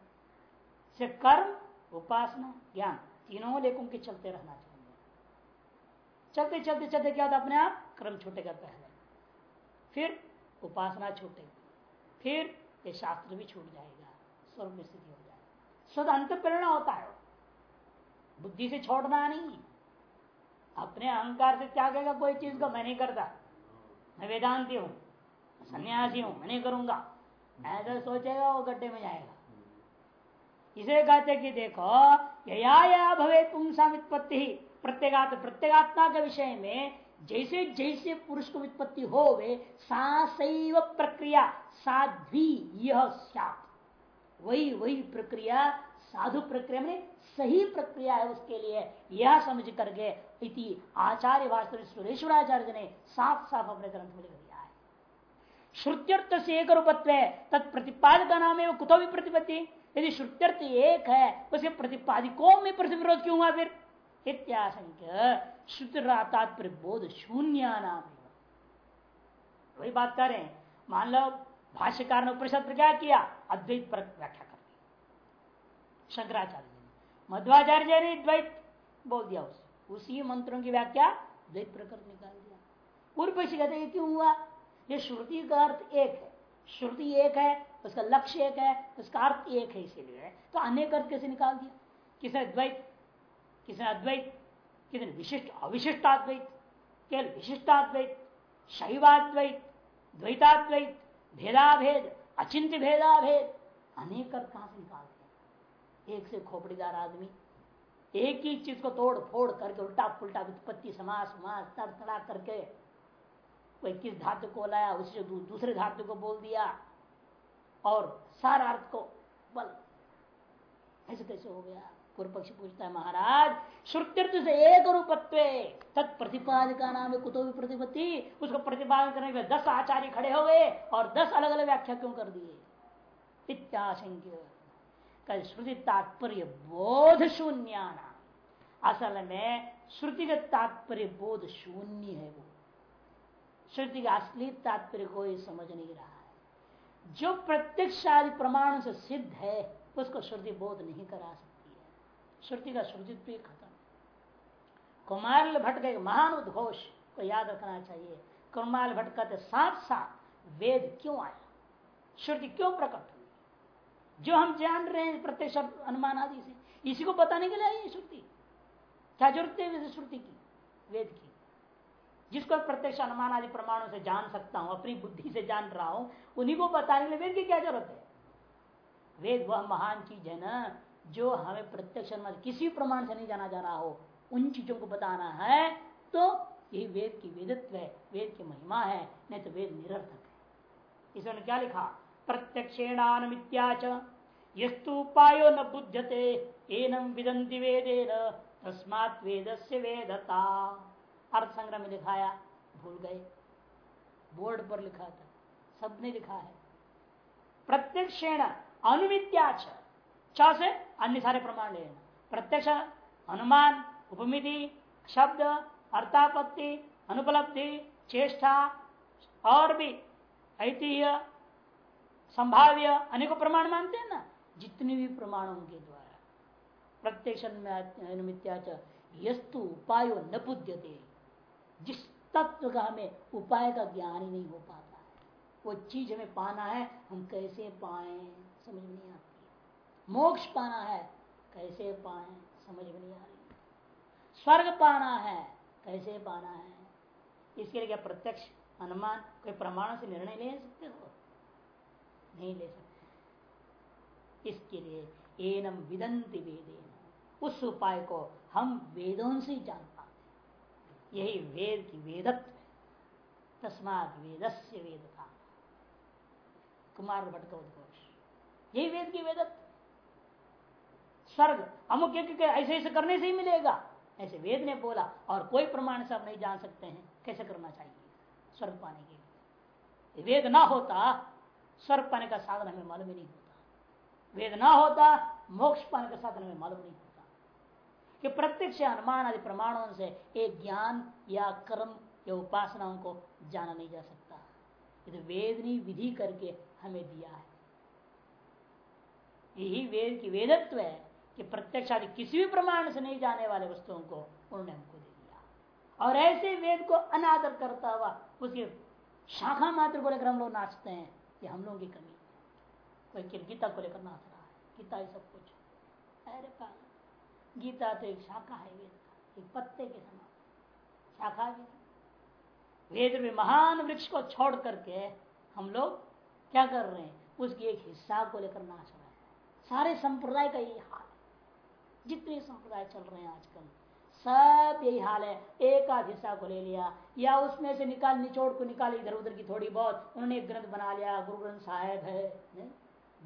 से कर्म, उपासना, ज्ञान, तीनों लेखों के चलते रहना चाहिए। चलते चलते चलते क्या होता अपने आप? क्रम छूटेगा पहले फिर उपासना छूटेगी फिर ये शास्त्र भी छूट जाएगा, स्वर्ग में स्थिति हो जाएगी। स्वतः अंत प्रेरणा होता है। बुद्धि से छोड़ना नहीं। अपने अहंकार से त्यागेगा कोई चीज़ को, मैं नहीं करता। मैं वेदांति हूँ, सन्यासी हूँ मैं नहीं करूँगा। ऐसा सोचेगा वो गड्ढे में जाएगा। इसे कहते कि देखो या या भवे तुम सामित्पत्ति प्रत्येगात्म प्रत्येगात्मा के विषय में जैसे जैसे पुरुष को वित्पत्ति हो वे सासैव प्रक्रिया साध्वी यह वही वही प्रक्रिया साधु प्रक्रिया में सही प्रक्रिया है उसके लिए, यह समझ करके इति आचार्य वास्तव सुरेश्वराचार्य ने साफ़ साफ़ अपने ग्रंथ में लिख दिया है। श्रुत्यर्थ से एक रूपत्व तत्प्रतिपादक का नाम है कुतो भी प्रतिपत्ति। यदि श्रुत्यर्थ एक है उसके प्रतिपादिकों में प्रतिविरोध क्यों हुआ फिर? इत्याशंक्य तात्पर्य बोध शून्य नाम वही बात कर मान लो भाष्यकार ने उपनिषद क्या किया? अद्वैत पर व्याख्या शंकराचार्य मध्वाचार्य ने द्वैत बोल दिया उस, उसी मंत्रों की व्याख्या द्वैत प्रकृत निकाल दिया। पूर्व कहते क्यों हुआ? ये श्रुति का अर्थ एक है। श्रुति एक है उसका लक्ष्य एक है उसका अर्थ एक है इसीलिए। तो अनेक अर्थ कैसे निकाल दिया? किसने द्वैत? किसने अद्वैत? किसने विशिष्ट अविशिष्टाद्वैत? केवल विशिष्टाद्वैत शैवाद्वैत द्वैताद्वैत भेदाभेद अचिंत भेदाभेद अनेक अर्थ कहाँ से निकालते एक से खोपड़ीदार आदमी, एक ही चीज़ को तोड़ फोड़ करके उल्टा पुलटा उत्पत्ति समास करके कोई किस धातु को लाया, उसे दूसरे धातु को बोल दिया और सारा अर्थ को बल। ऐसे कैसे हो गया? पूर्व पक्ष पूछता है, महाराज, श्रुत्यर्थ से एक रूपत्व, तत्प्रतिपाद का नाम है कुतो भी प्रतिपत्ति, उसको प्रतिपादन करने के दस आचार्य खड़े हो गए और दस अलग अलग व्याख्या क्यों कर दिए? इत्याशंक्य। श्रुति तात्पर्य बोध शून्य असल में श्रुति का तात्पर्य बोध शून्य है वो। श्रुति का असली तात्पर्य कोई समझ नहीं रहा है। जो प्रत्यक्ष आदि प्रमाण से सिद्ध है, उसको श्रुति बोध नहीं करा सकती है। श्रुति का श्रुतित्व खत्म कुमार भट्ट का एक महान उद्घोष को याद रखना चाहिए। कुमार भट्ट कहते साथ साथ वेद क्यों आया? श्रुति क्यों प्रकट हुई? जो हम जान रहे हैं प्रत्यक्ष अनुमान आदि से, इसी को बताने के लिए आई श्रुति। क्या ज़रूरत है श्रुति की, वेद की। जिसको प्रत्यक्ष अनुमान आदि प्रमाणों से जान सकता हूँ, अपनी बुद्धि से जान रहा हूँ, उन्हीं को बताने के लिए वेद की क्या ज़रूरत है? वेद वह महान चीज़ है ना, जो हमें प्रत्यक्ष अनुमान, किसी प्रमाण से नहीं जाना जा रहा हो, उन चीज़ों को बताना है तो यही वेद की वेदत्व है, वेद की महिमा है, नहीं तो वेद निरर्थक है। इसने क्या लिखा? प्रत्यक्षेणानमित्याच यस्तु उपायो न बुद्धते एनम विदंति वेदेन, तस्मात से वेदता। अर्थ संग्रह में लिखाया भूल गए। बोर्ड पर लिखा था, सबने लिखा है। प्रत्यक्षेण अनुमित्याच से अन्य सारे प्रमाण लेना प्रत्यक्ष, अनुमान, उपमिति, शब्द, अर्थापत्ति, अनुपलब्धि, चेष्टा, और भी ऐतिह्य, संभाव्य, अनेकों प्रमाण मानते हैं ना? जितने भी प्रमाणों के द्वारा प्रत्यक्ष यस्तु उपायो न बुद्धते जिस तत्व का हमें उपाय का ज्ञान ही नहीं हो पाता है, वो चीज़ हमें पाना है, हम कैसे पाए, समझ में नहीं आती। मोक्ष पाना है, कैसे पाए, समझ में नहीं आ रही। स्वर्ग पाना है, कैसे पाना है? इसके लिए क्या प्रत्यक्ष अनुमान, कोई प्रमाण से निर्णय ले सकते हो? नहीं ले सकते। इसके लिए एनम विदंति वेदेन। उस उपाय को हम वेदों से जान पाते यही वेद की वेदत्व तस्मात वेदस्य वेदता। कुमार भट्ट का उद्घोष यही वेद की वेदत स्वर्ग, अमुक यज्ञ के ऐसे ऐसे करने से ही मिलेगा। ऐसे वेद ने बोला, और कोई प्रमाण से आप नहीं जान सकते हैं। कैसे करना चाहिए? स्वर्ग पाने के लिए। वेद ना होता, स्वर्ग पाने का साधन हमें मालूम ही नहीं होता। वेद ना होता, मोक्ष पाने का साधन हमें मालूम नहीं होता। कि प्रत्यक्ष अनुमान आदि प्रमाणों से एक ज्ञान या कर्म या उपासनाओं को जाना नहीं जा सकता। ये वेद ने विधि करके हमें दिया है। यही वेद की वेदत्व है कि प्रत्यक्ष आदि किसी भी प्रमाण से नहीं जाने वाले वस्तुओं को उन्होंने हमको दे दिया। और ऐसे वेद को अनादर करता हुआ उसके शाखा मात्र को लेकर हम लोग नाचते हैं, ये हम लोगों की कमी कोई गीता को लेकर नाच रहा है, गीता ही सब कुछ। अरे पागल, गीता तो एक शाखा है वेद का, एक पत्ते के समान। शाखा भी वेद। में महान वृक्ष को छोड़ करके हम लोग क्या कर रहे हैं? उसकी एक हिस्सा को लेकर नाच रहे हैं। सारे संप्रदाय का यही हाल है। जितने संप्रदाय चल रहे हैं आजकल, सब यही हाल है। एक आध हिस्सा को ले लिया, या उसमें से निकाल, निचोड़ को निकाल इधर उधर की थोड़ी बहुत, उन्होंने ग्रंथ बना लिया, गुरु ग्रंथ साहेब है नहीं?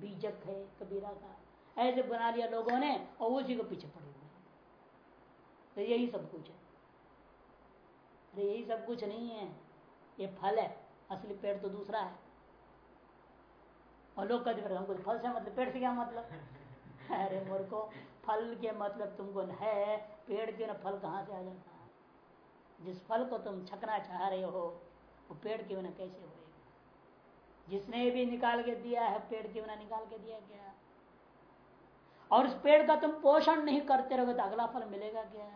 बीजक है, कबीरा का। ऐसे बना लिया लोगों ने, और उसी को पीछे पड़े हुए तो यही सब कुछ है। अरे यही सब कुछ नहीं है। ये फल है। असली पेड़ तो दूसरा है। और लोग कहते फिर हमको फल से मतलब पेड़ से क्या मतलब? *laughs* अरे मोर को फल के मतलब तुमको है, पेड़ के ना फल कहाँ से आ जाता? है जिस फल को तुम छकना चाह रहे हो, वो पेड़ के बिना कैसे होएगा जिसने भी निकाल के दिया है, पेड़ के बिना निकाल के दिया गया और उस पेड़ का तुम पोषण नहीं करते रहोगे तो अगला फल मिलेगा क्या?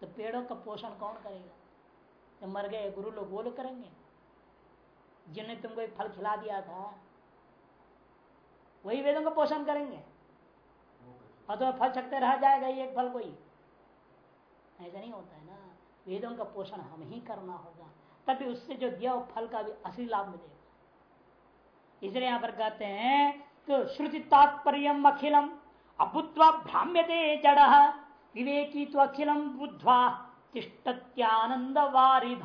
तो पेड़ों का पोषण कौन करेगा? तो मर गए गुरु लोग, वो लोग करेंगे। जिन्हें तुमको एक फल खिला दिया था, वही वेदों का पोषण करेंगे। और तो फल छकते रह जाएगा ये एक फल कोई। ऐसा नहीं होता है ना। वेदों का पोषण हम ही करना होगा। तभी उससे जो दिया वो फल का भी असली लाभ मिलेगा। इसलिए यहाँ पर कहते हैं तो श्रुति तात्पर्य अखिलम। अबुद्वा भ्राम्यते जड़। विवेकी तो अखिलम बुद्धवा तिष्ठत्यानंद वारिध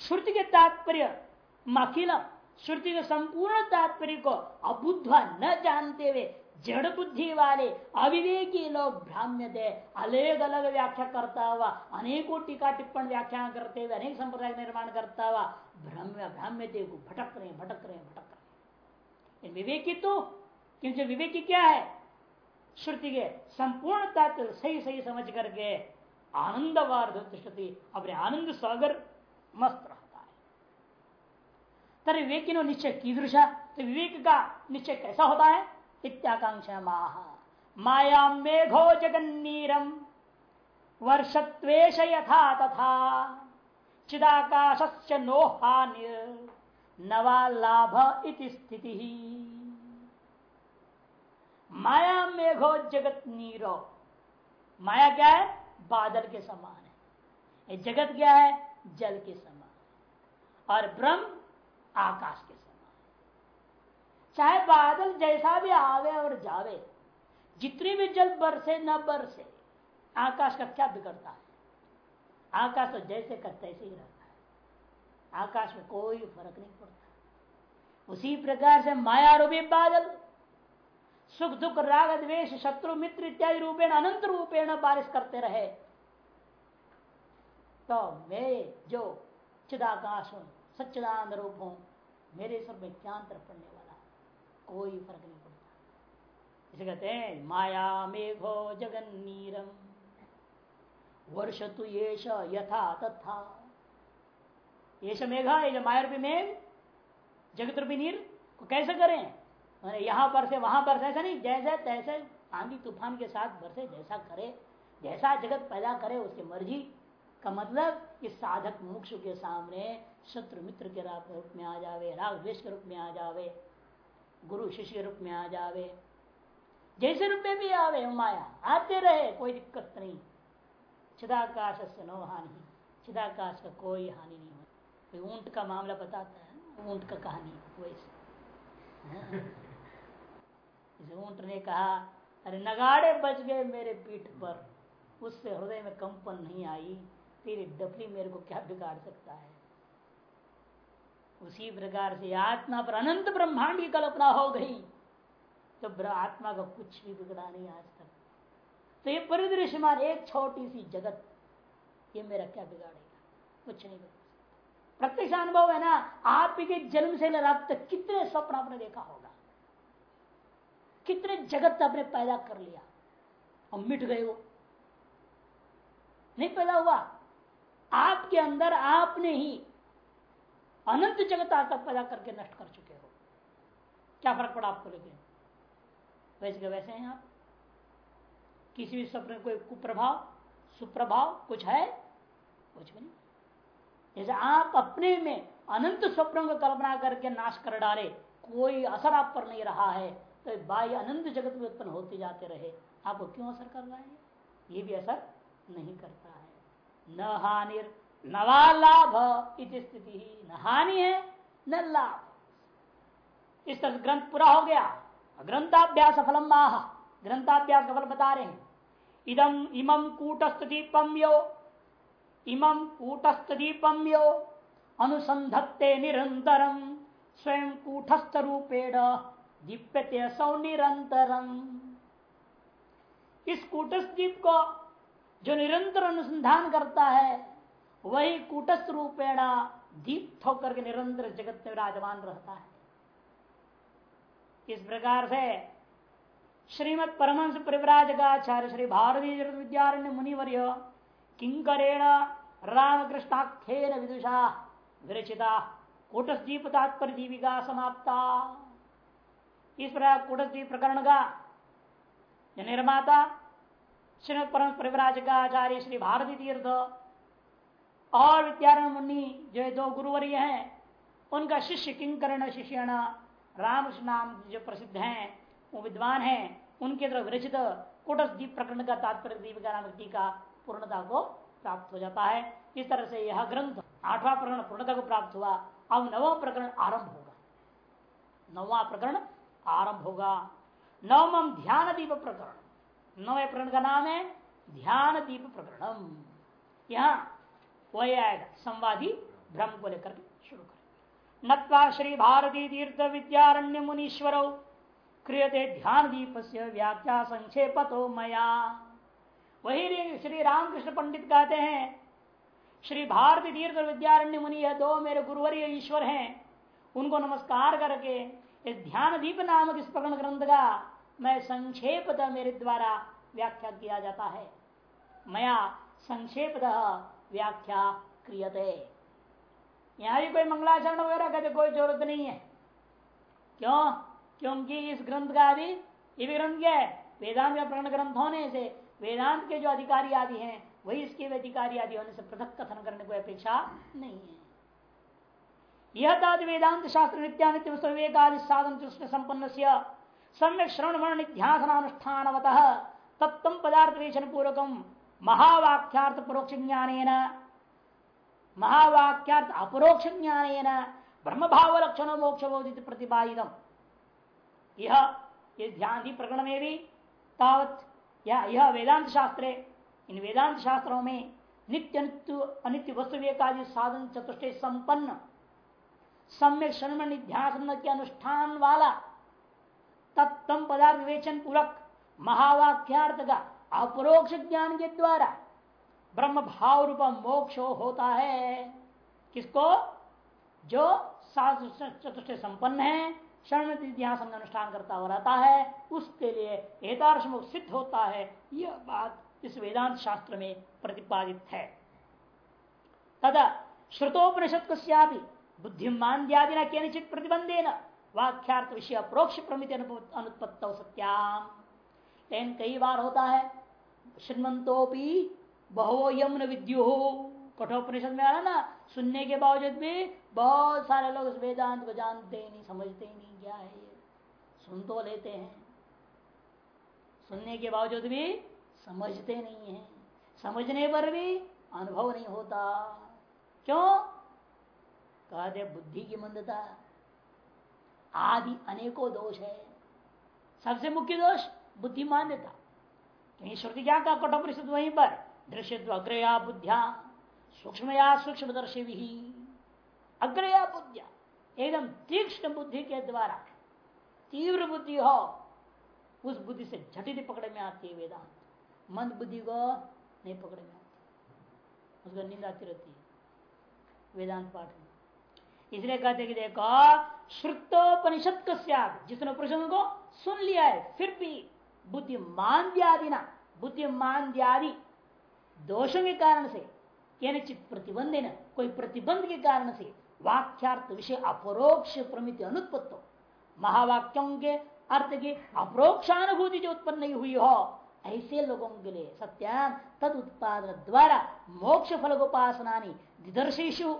श्रुति के तात्पर्य अखिलम। श्रुति के संपूर्ण तात्पर्य को अबुद्धवा न जानते हुए जड़ बुद्धि वाले अविवेकी लोग भ्राम्य दे अलग अलग व्याख्या करता हुआ, अनेकों टीका टिप्पण व्याख्या करते हुए, अनेक संप्रदाय निर्माण करता हुआ, भ्रम्य, भ्राम्य को भटक रहे भटक रहे भटक रहे। विवेकी तो क्योंकि विवेकी क्या है? श्रुति के संपूर्ण तत्व सही सही समझ करके आनंद वार्धति अपने आनंद सागर मस्त रहता है। तरी विवेकी निश्चय कीदृशा तो विवेक का निश्चय कैसा होता है? इत्याकांक्षा। माह माया मेघो जगन्नीरम वर्षत्वेश यथा तथा। चिदाकाश नो नवा लाभ इति स्थिति। माया मेघो जगत नीरो माया क्या है? बादल के समान है। ये जगत क्या है? जल के समान और ब्रह्म आकाश के समान चाहे बादल जैसा भी आवे और जावे, जितनी भी जल बरसे न बरसे, आकाश का क्या बिगड़ता है? आकाश तो जैसे का तैसे ही रहता है। आकाश में कोई फ़र्क नहीं पड़ता। उसी प्रकार से माया रूपी बादल, सुख दुख राग द्वेष शत्रु मित्र इत्यादि रूपेण, अनंत रूपेण बारिश करते रहे तो मैं जो चिदाकाश हूँ, सच्चिदानंद रूप हूँ, मेरे सब में क्या अंतर पड़ने कोई फ़र्क नहीं पड़ता। इसे कहते हैं, माया मेघो जगन नीरम वर्ष तु येष यथा तथा। येष मेघा ये माया रूपी मेघ, जगत रूपी नीर, को कैसे करें? मैंने यहाँ पर से, वहाँ पर से ऐसा नहीं, जैसे तैसे आंधी तूफ़ान के साथ बरसे, जैसा करे, जैसा जगत पैदा करे, उसकी मर्ज़ी का मतलब इस साधक मुक्ष के सामने शत्रु मित्र के रूप में आ जावे, राग द्वेश के रूप में आ जावे। गुरु शिष्य रूप में आ जावे। जैसे रूप में भी आवे माया, आते रहे, कोई दिक्कत नहीं। चिदाकाश से नो हानि, चिदाकाश का कोई हानि नहीं हो ऊँट का मामला बताता है ऊँट का कहानी, वैसे। *laughs* ऊँट ने कहा, अरे नगाड़े बच गए मेरे पीठ पर। उससे हृदय में कंपन नहीं आई, तेरी डफली मेरे को क्या बिगाड़ सकता है? उसी प्रकार से आत्मा पर अनंत ब्रह्मांड की कल्पना हो गई। तो आत्मा का कुछ भी बिगड़ा नहीं आज तक। तो ये परिदृश्य मान एक छोटी सी जगत, ये मेरा क्या बिगाड़ेगा? कुछ नहीं बिगड़ प्रत्यक्ष अनुभव है ना आपके जन्म से अब तक कितने स्वप्न आपने देखा होगा? कितने जगत आपने पैदा कर लिया? और मिट गए वो। नहीं पैदा हुआ। आपके अंदर आपने ही अनंत जगत तक पैदा करके नष्ट कर चुके हो। क्या फ़र्क पड़ा आपको लेकिन? वैसे के वैसे हैं आप। किसी भी स्वप्न कोई कुप्रभाव, सुप्रभाव कुछ है? कुछ भी नहीं। जैसे आप अपने में अनंत स्वप्नों को कल्पना करके नाश कर डाले, कोई असर आप पर नहीं रहा है तो बाह्य अनंत जगत में उत्पन्न होते जाते रहे। आपको क्यों असर कर रहा है? ये भी असर नहीं करता है। न हानिर नवा लाभ इति स्थिति न हानि है, न लाभ। इस तरह ग्रंथ पूरा हो गया। ग्रंथाभ्यास फलम माह। ग्रंथाभ्यास का फल बता रहे हैं। इदम इमं कूटस्थ दीपम यो। इमं कूटस्थ दीपम यो। अनुसंधत्ते निरंतरम स्वयं कूटस्थ रूपेण दीप्यते असौ निरंतरम इस कूटस्थ दीप को जो निरंतर अनुसंधान करता है वही कूटस्थ रूपेण दीप्त होकर के निरंतर जगत में विराजमान रहता है। इस प्रकार से श्रीमद परमंश परिव्राजकाचार्य श्री भारती विद्यारण्य मुनिवर्य किंकरेण रामकृष्णाख्येन विदुषा विरचिता कूटस्दीप तात्पर्य दीपिका समाप्ता। इस प्रकार कूटस्दीप प्रकरण का निर्माता श्रीमद परम परिव्राजकाचार्य श्री भारती तीर्थ और विद्यारण मुनि जो दो गुरुवर्य हैं, उनका शिष्य किंकर्ण शिष्यण रामकृष्ण नाम जो प्रसिद्ध हैं, वो विद्वान हैं, उनके द्वारा विरचित कुटस दीप प्रकरण का तात्पर्य दीपिका नामक टीका पूर्णता को प्राप्त हो जाता है। इस तरह से यह ग्रंथ आठवां प्रकरण पूर्णता को प्राप्त हुआ, अब नवम प्रकरण आरंभ होगा। नवा प्रकरण आरंभ होगा। नवम ध्यान दीप प्रकरण। नवे प्रकरण का नाम है ध्यान दीप प्रकरणम। यहाँ वही आएगा संवादी भ्रम को लेकर शुरू करें। नत्वा श्री भारती तीर्थ विद्यारण्य मुनीश्वर, क्रियते ध्यान दीप से व्याख्या संक्षेप तो मया। वही श्री रामकृष्ण पंडित कहते हैं, श्री भारती तीर्थ विद्यारण्य मुनि यह दो मेरे गुरुवर्य ईश्वर हैं, उनको नमस्कार करके इस ध्यान दीप नामक इस प्रकरण ग्रंथ का मैं संक्षेपतः मेरे द्वारा व्याख्या किया जाता है। मया संक्षेपतः व्याख्या क्रियते। यहाँ भी कोई मंगलाचरण वगैरह का कोई ज़रूरत नहीं है। क्यों? क्योंकि इस ग्रंथ का आदि ये भी ग्रंथ क्या है? वेदांत का प्रण ग्रंथ होने से वेदांत के जो अधिकारी आदि हैं, वही इसके अधिकारी आदि होने से पृथक कथन करने की अपेक्षा नहीं है। यह ताद वेदांत शास्त्र नित्यानित्य विवेक आदि साधन कृष्ण संपन्न सम्यक श्रवण वर्ण निध्यासनानुष्ठानवत तत्व पदार्थ वेचन पूर्वकम महावाक्यार्थ परोक्ष ज्ञान महावाक्यार्थ अपरोक्ष ज्ञान ब्रह्म भाव लक्षण मोक्ष बोधित प्रतिपादितम। यह इस ध्यान दी प्रकरण में भी तावत या यह वेदांत शास्त्र इन वेदांत शास्त्रों में नित्य नित्य अनित्य वस्तु विवेकादि साधन चतुष्ट संपन्न सम्यक शर्म निध्यासन के अनुष्ठान वाला तत्तम पदार्थ विवेचन पूरक महावाक्यार्थ का अपरोक्ष ज्ञान के द्वारा ब्रह्म भाव रूप मोक्ष होता है। किसको? जो चतुष्ट संपन्न है, शरण इतिहास अनुष्ठान करता हुआ रहता है, उसके लिए एतार्श सिद्ध होता है। यह बात इस वेदांत शास्त्र में प्रतिपादित है। तदा श्रुतोपनिषद को बुद्धिमान दियादि न केनचित प्रतिबंधे न वाक्यार्थ विषय प्रोक्ष प्रमित अनुपत्त सत्याम। लेकिन कई बार होता है श्रीमंतोपी बहु यमुन विद्यु। कठोपनिषद में आ रहा ना, सुनने के बावजूद भी बहुत सारे लोग वेदांत को जानते नहीं, समझते ही नहीं, क्या है ये? सुन तो लेते हैं। सुनने के बावजूद भी समझते नहीं है। समझने पर भी अनुभव नहीं होता। क्यों? कहते बुद्धि की मंदता। आदि अनेकों दोष है। सबसे मुख्य दोष बुद्धिमान्यता। क्योंकि श्रुति क्या का कठोपनिषद वहीं पर? दृश्य अग्रया बुद्धिया सूक्ष्म या सूक्ष्म दर्शी भी अग्रया बुद्धिया, एकदम तीक्ष्ण बुद्धि के द्वारा। तीव्र बुद्धि हो, उस बुद्धि से झटित पकड़े में आती है वेदांत। मंद बुद्धि को नहीं पकड़े में आती। उसको नींद आती रहती है। वेदांत पाठ में। इसलिए कहते कि देखो, श्रुतोपनिषद जिसने उपनिषद को सुन लिया है, फिर भी बुद्धिमान ना बुद्धिमान दोषों के कारण से चित प्रतिबंध न कोई प्रतिबंध के कारण से वाक्यार्थ विषय अपरोक्ष प्रमित अनुत्पत्तो। महावाक्यों के अर्थ की अप्रोक्षानुभूति जो उत्पन्न नहीं हुई हो, ऐसे लोगों के लिए सत्यान तद उत्पादन द्वारा मोक्ष फल उपासना दिदर्शिशु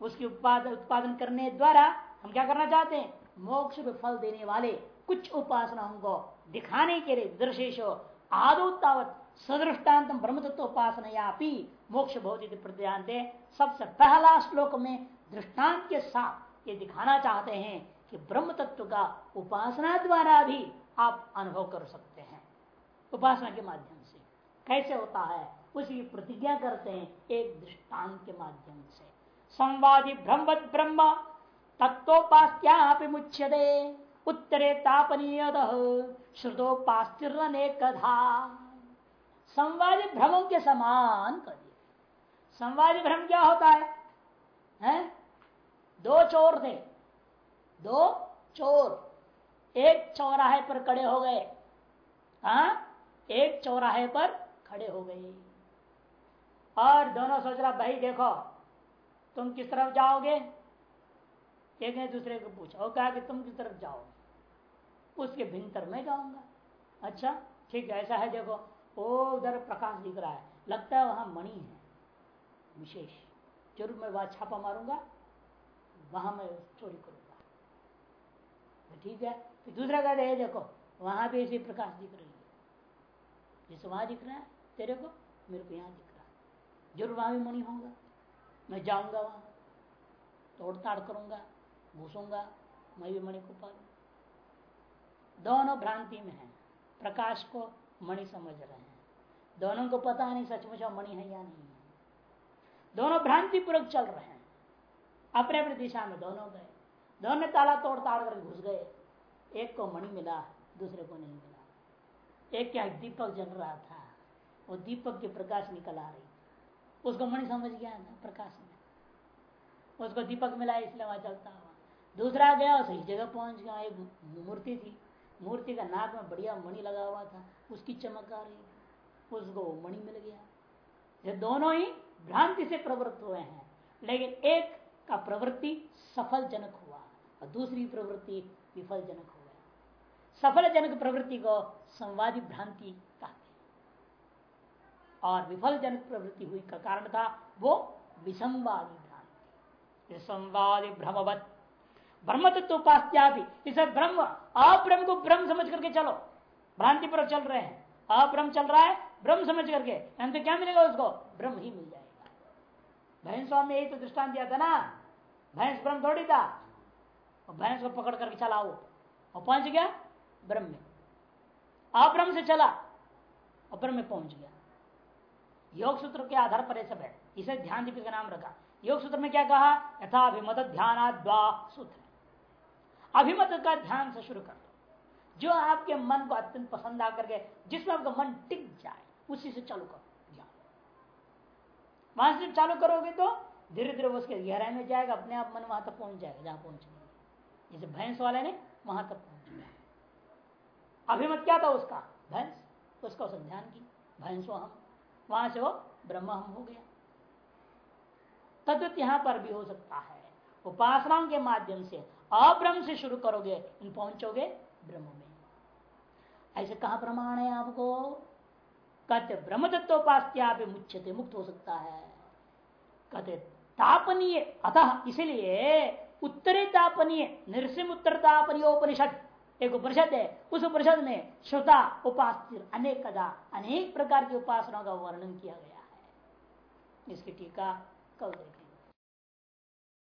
उसकी उत्पादन उत्पादन करने द्वारा हम क्या करना चाहते हैं? मोक्ष फल देने वाले कुछ उपासनाओं को दिखाने के लिए दृशेशो आदो तावत सदृष्टान्त ब्रह्म तत्व उपासना मोक्ष भौतिक प्रत्यांत सबसे पहला श्लोक में दृष्टांत के साथ ये दिखाना चाहते हैं कि ब्रह्म तत्व का उपासना द्वारा भी आप अनुभव कर सकते हैं। उपासना के माध्यम से। कैसे होता है? उसी प्रतिज्ञा करते हैं एक दृष्टांत के माध्यम से। संवादी ब्रह्म ब्रह्म तत्वोपास्या मुच्यते। उत्तरे तापनीय श्रुतोपास्तिरने कथा संवादी भ्रमों के समान कर दिए संवादी भ्रम क्या होता है? हैं? दो चोर थे। दो चोर। एक चौराहे पर खड़े हो गए। हा? एक चौराहे पर खड़े हो गए। और दोनों सोच रहा, भाई देखो, तुम किस तरफ़ जाओगे? एक ने दूसरे को पूछा और कहा कि तुम किस तरफ़ जाओगे? उसके भितर में जाऊँगा। अच्छा ठीक है, ऐसा है, देखो, ओ, उधर प्रकाश दिख रहा है। लगता है वहाँ मणि है, विशेष। ज़रूर मैं वहाँ छापा मारूँगा, वहाँ मैं चोरी करूँगा। तो ठीक है फिर दूसरा कहते हैं, देखो, वहाँ भी ऐसी प्रकाश दिख रही है। जैसे वहाँ दिख रहा है, तेरे को, मेरे को यहाँ दिख रहा है। ज़रूर वहाँ भी मणि होगा। मैं जाऊँगा वहाँ तोड़ ताड़ करूँगा, घुसूँगा, मैं भी मणि को पालू दोनों भ्रांति में है। प्रकाश को मणि समझ रहे हैं। दोनों को पता नहीं सचमुच मणि है या नहीं है। दोनों भ्रांति पूर्वक चल रहे हैं। अपने अपने दिशा में दोनों गए। दोनों ताला तोड़ ताड़ कर घुस गए। एक को मणि मिला, दूसरे को नहीं मिला। एक क्या दीपक जल रहा था। वो दीपक की प्रकाश निकल आ रही उसको मणि समझ गया ना प्रकाश में। उसको दीपक मिला, इसलिए वहाँ चलता हुआ। दूसरा गया सही जगह पहुँच गया। एक मूर्ति थी। मूर्ति का नाक में बढ़िया मणि लगा हुआ था, उसकी चमक आ रही उसको मणि मिल गया। ये दोनों ही भ्रांति से प्रवृत्त हुए हैं, लेकिन एक का प्रवृत्ति सफल जनक हुआ और दूसरी प्रवृत्ति विफल जनक हुआ सफल जनक प्रवृत्ति को संवादी भ्रांति कहते और विफल जनक प्रवृत्ति हुई का कारण था वो विसंवादी भ्रांति। संवादी भ्रमवत ब्रह्म तत्व उपास्या ब्रह्म, अब्रह्म को ब्रह्म समझ करके चलो। भ्रांति पर चल रहे हैं। अब्रह्म चल रहा है, ब्रह्म समझ करके। अंत क्या मिलेगा उसको? ब्रह्म ही मिल जाएगा। भैंस स्वामी यही तो दृष्टान दिया था ना? भैंस ब्रह्म थोड़ी था। भैंस को पकड़ करके चला वो। और पहुँच गया ब्रह्म में। अब्रह्म से चला और ब्रह्म में पहुँच गया। योग सूत्र के आधार पर सब है इसे ध्यान दीपिका नाम रखा। योग सूत्र में क्या कहा? यथा अभिमत ध्यान सूत्र। अभिमत का ध्यान से शुरू कर दो। जो आपके मन को अत्यंत पसंद आकर के, जिसमें आपका मन टिक जाए, उसी से चालू करो। ध्यान। वहाँ से चालू करोगे तो धीरे धीरे उसके गहराई में जाएगा, अपने आप मन वहाँ तक पहुँच जाएगा, जहाँ पहुँचेंगे जैसे भैंस वाले ने वहाँ तक पहुँच गया। अभिमत क्या था उसका? भैंस। उसका उस ध्यान की भैंसो हम। वहाँ से वो ब्रह्म हम हो गया। तद्वत यहाँ पर भी हो सकता है। उपासनाओं के माध्यम से अब्रह्म से शुरू करोगे पहुंचोगे ब्रह्म में। ऐसे कहा प्रमाण है आपको? कहते ब्रह्म तत्वोपास्या मुच्छते मुक्त हो सकता है। कहते तापनीय, अतः इसलिए उत्तरे तापनीय, नृसिंह उत्तर तापनीय उपनिषद, एक उपनिषद है, उस उपनिषद में श्रोता उपास अनेक कदा अनेक प्रकार की उपासनाओं का वर्णन किया गया है। इसकी टीका कल देखें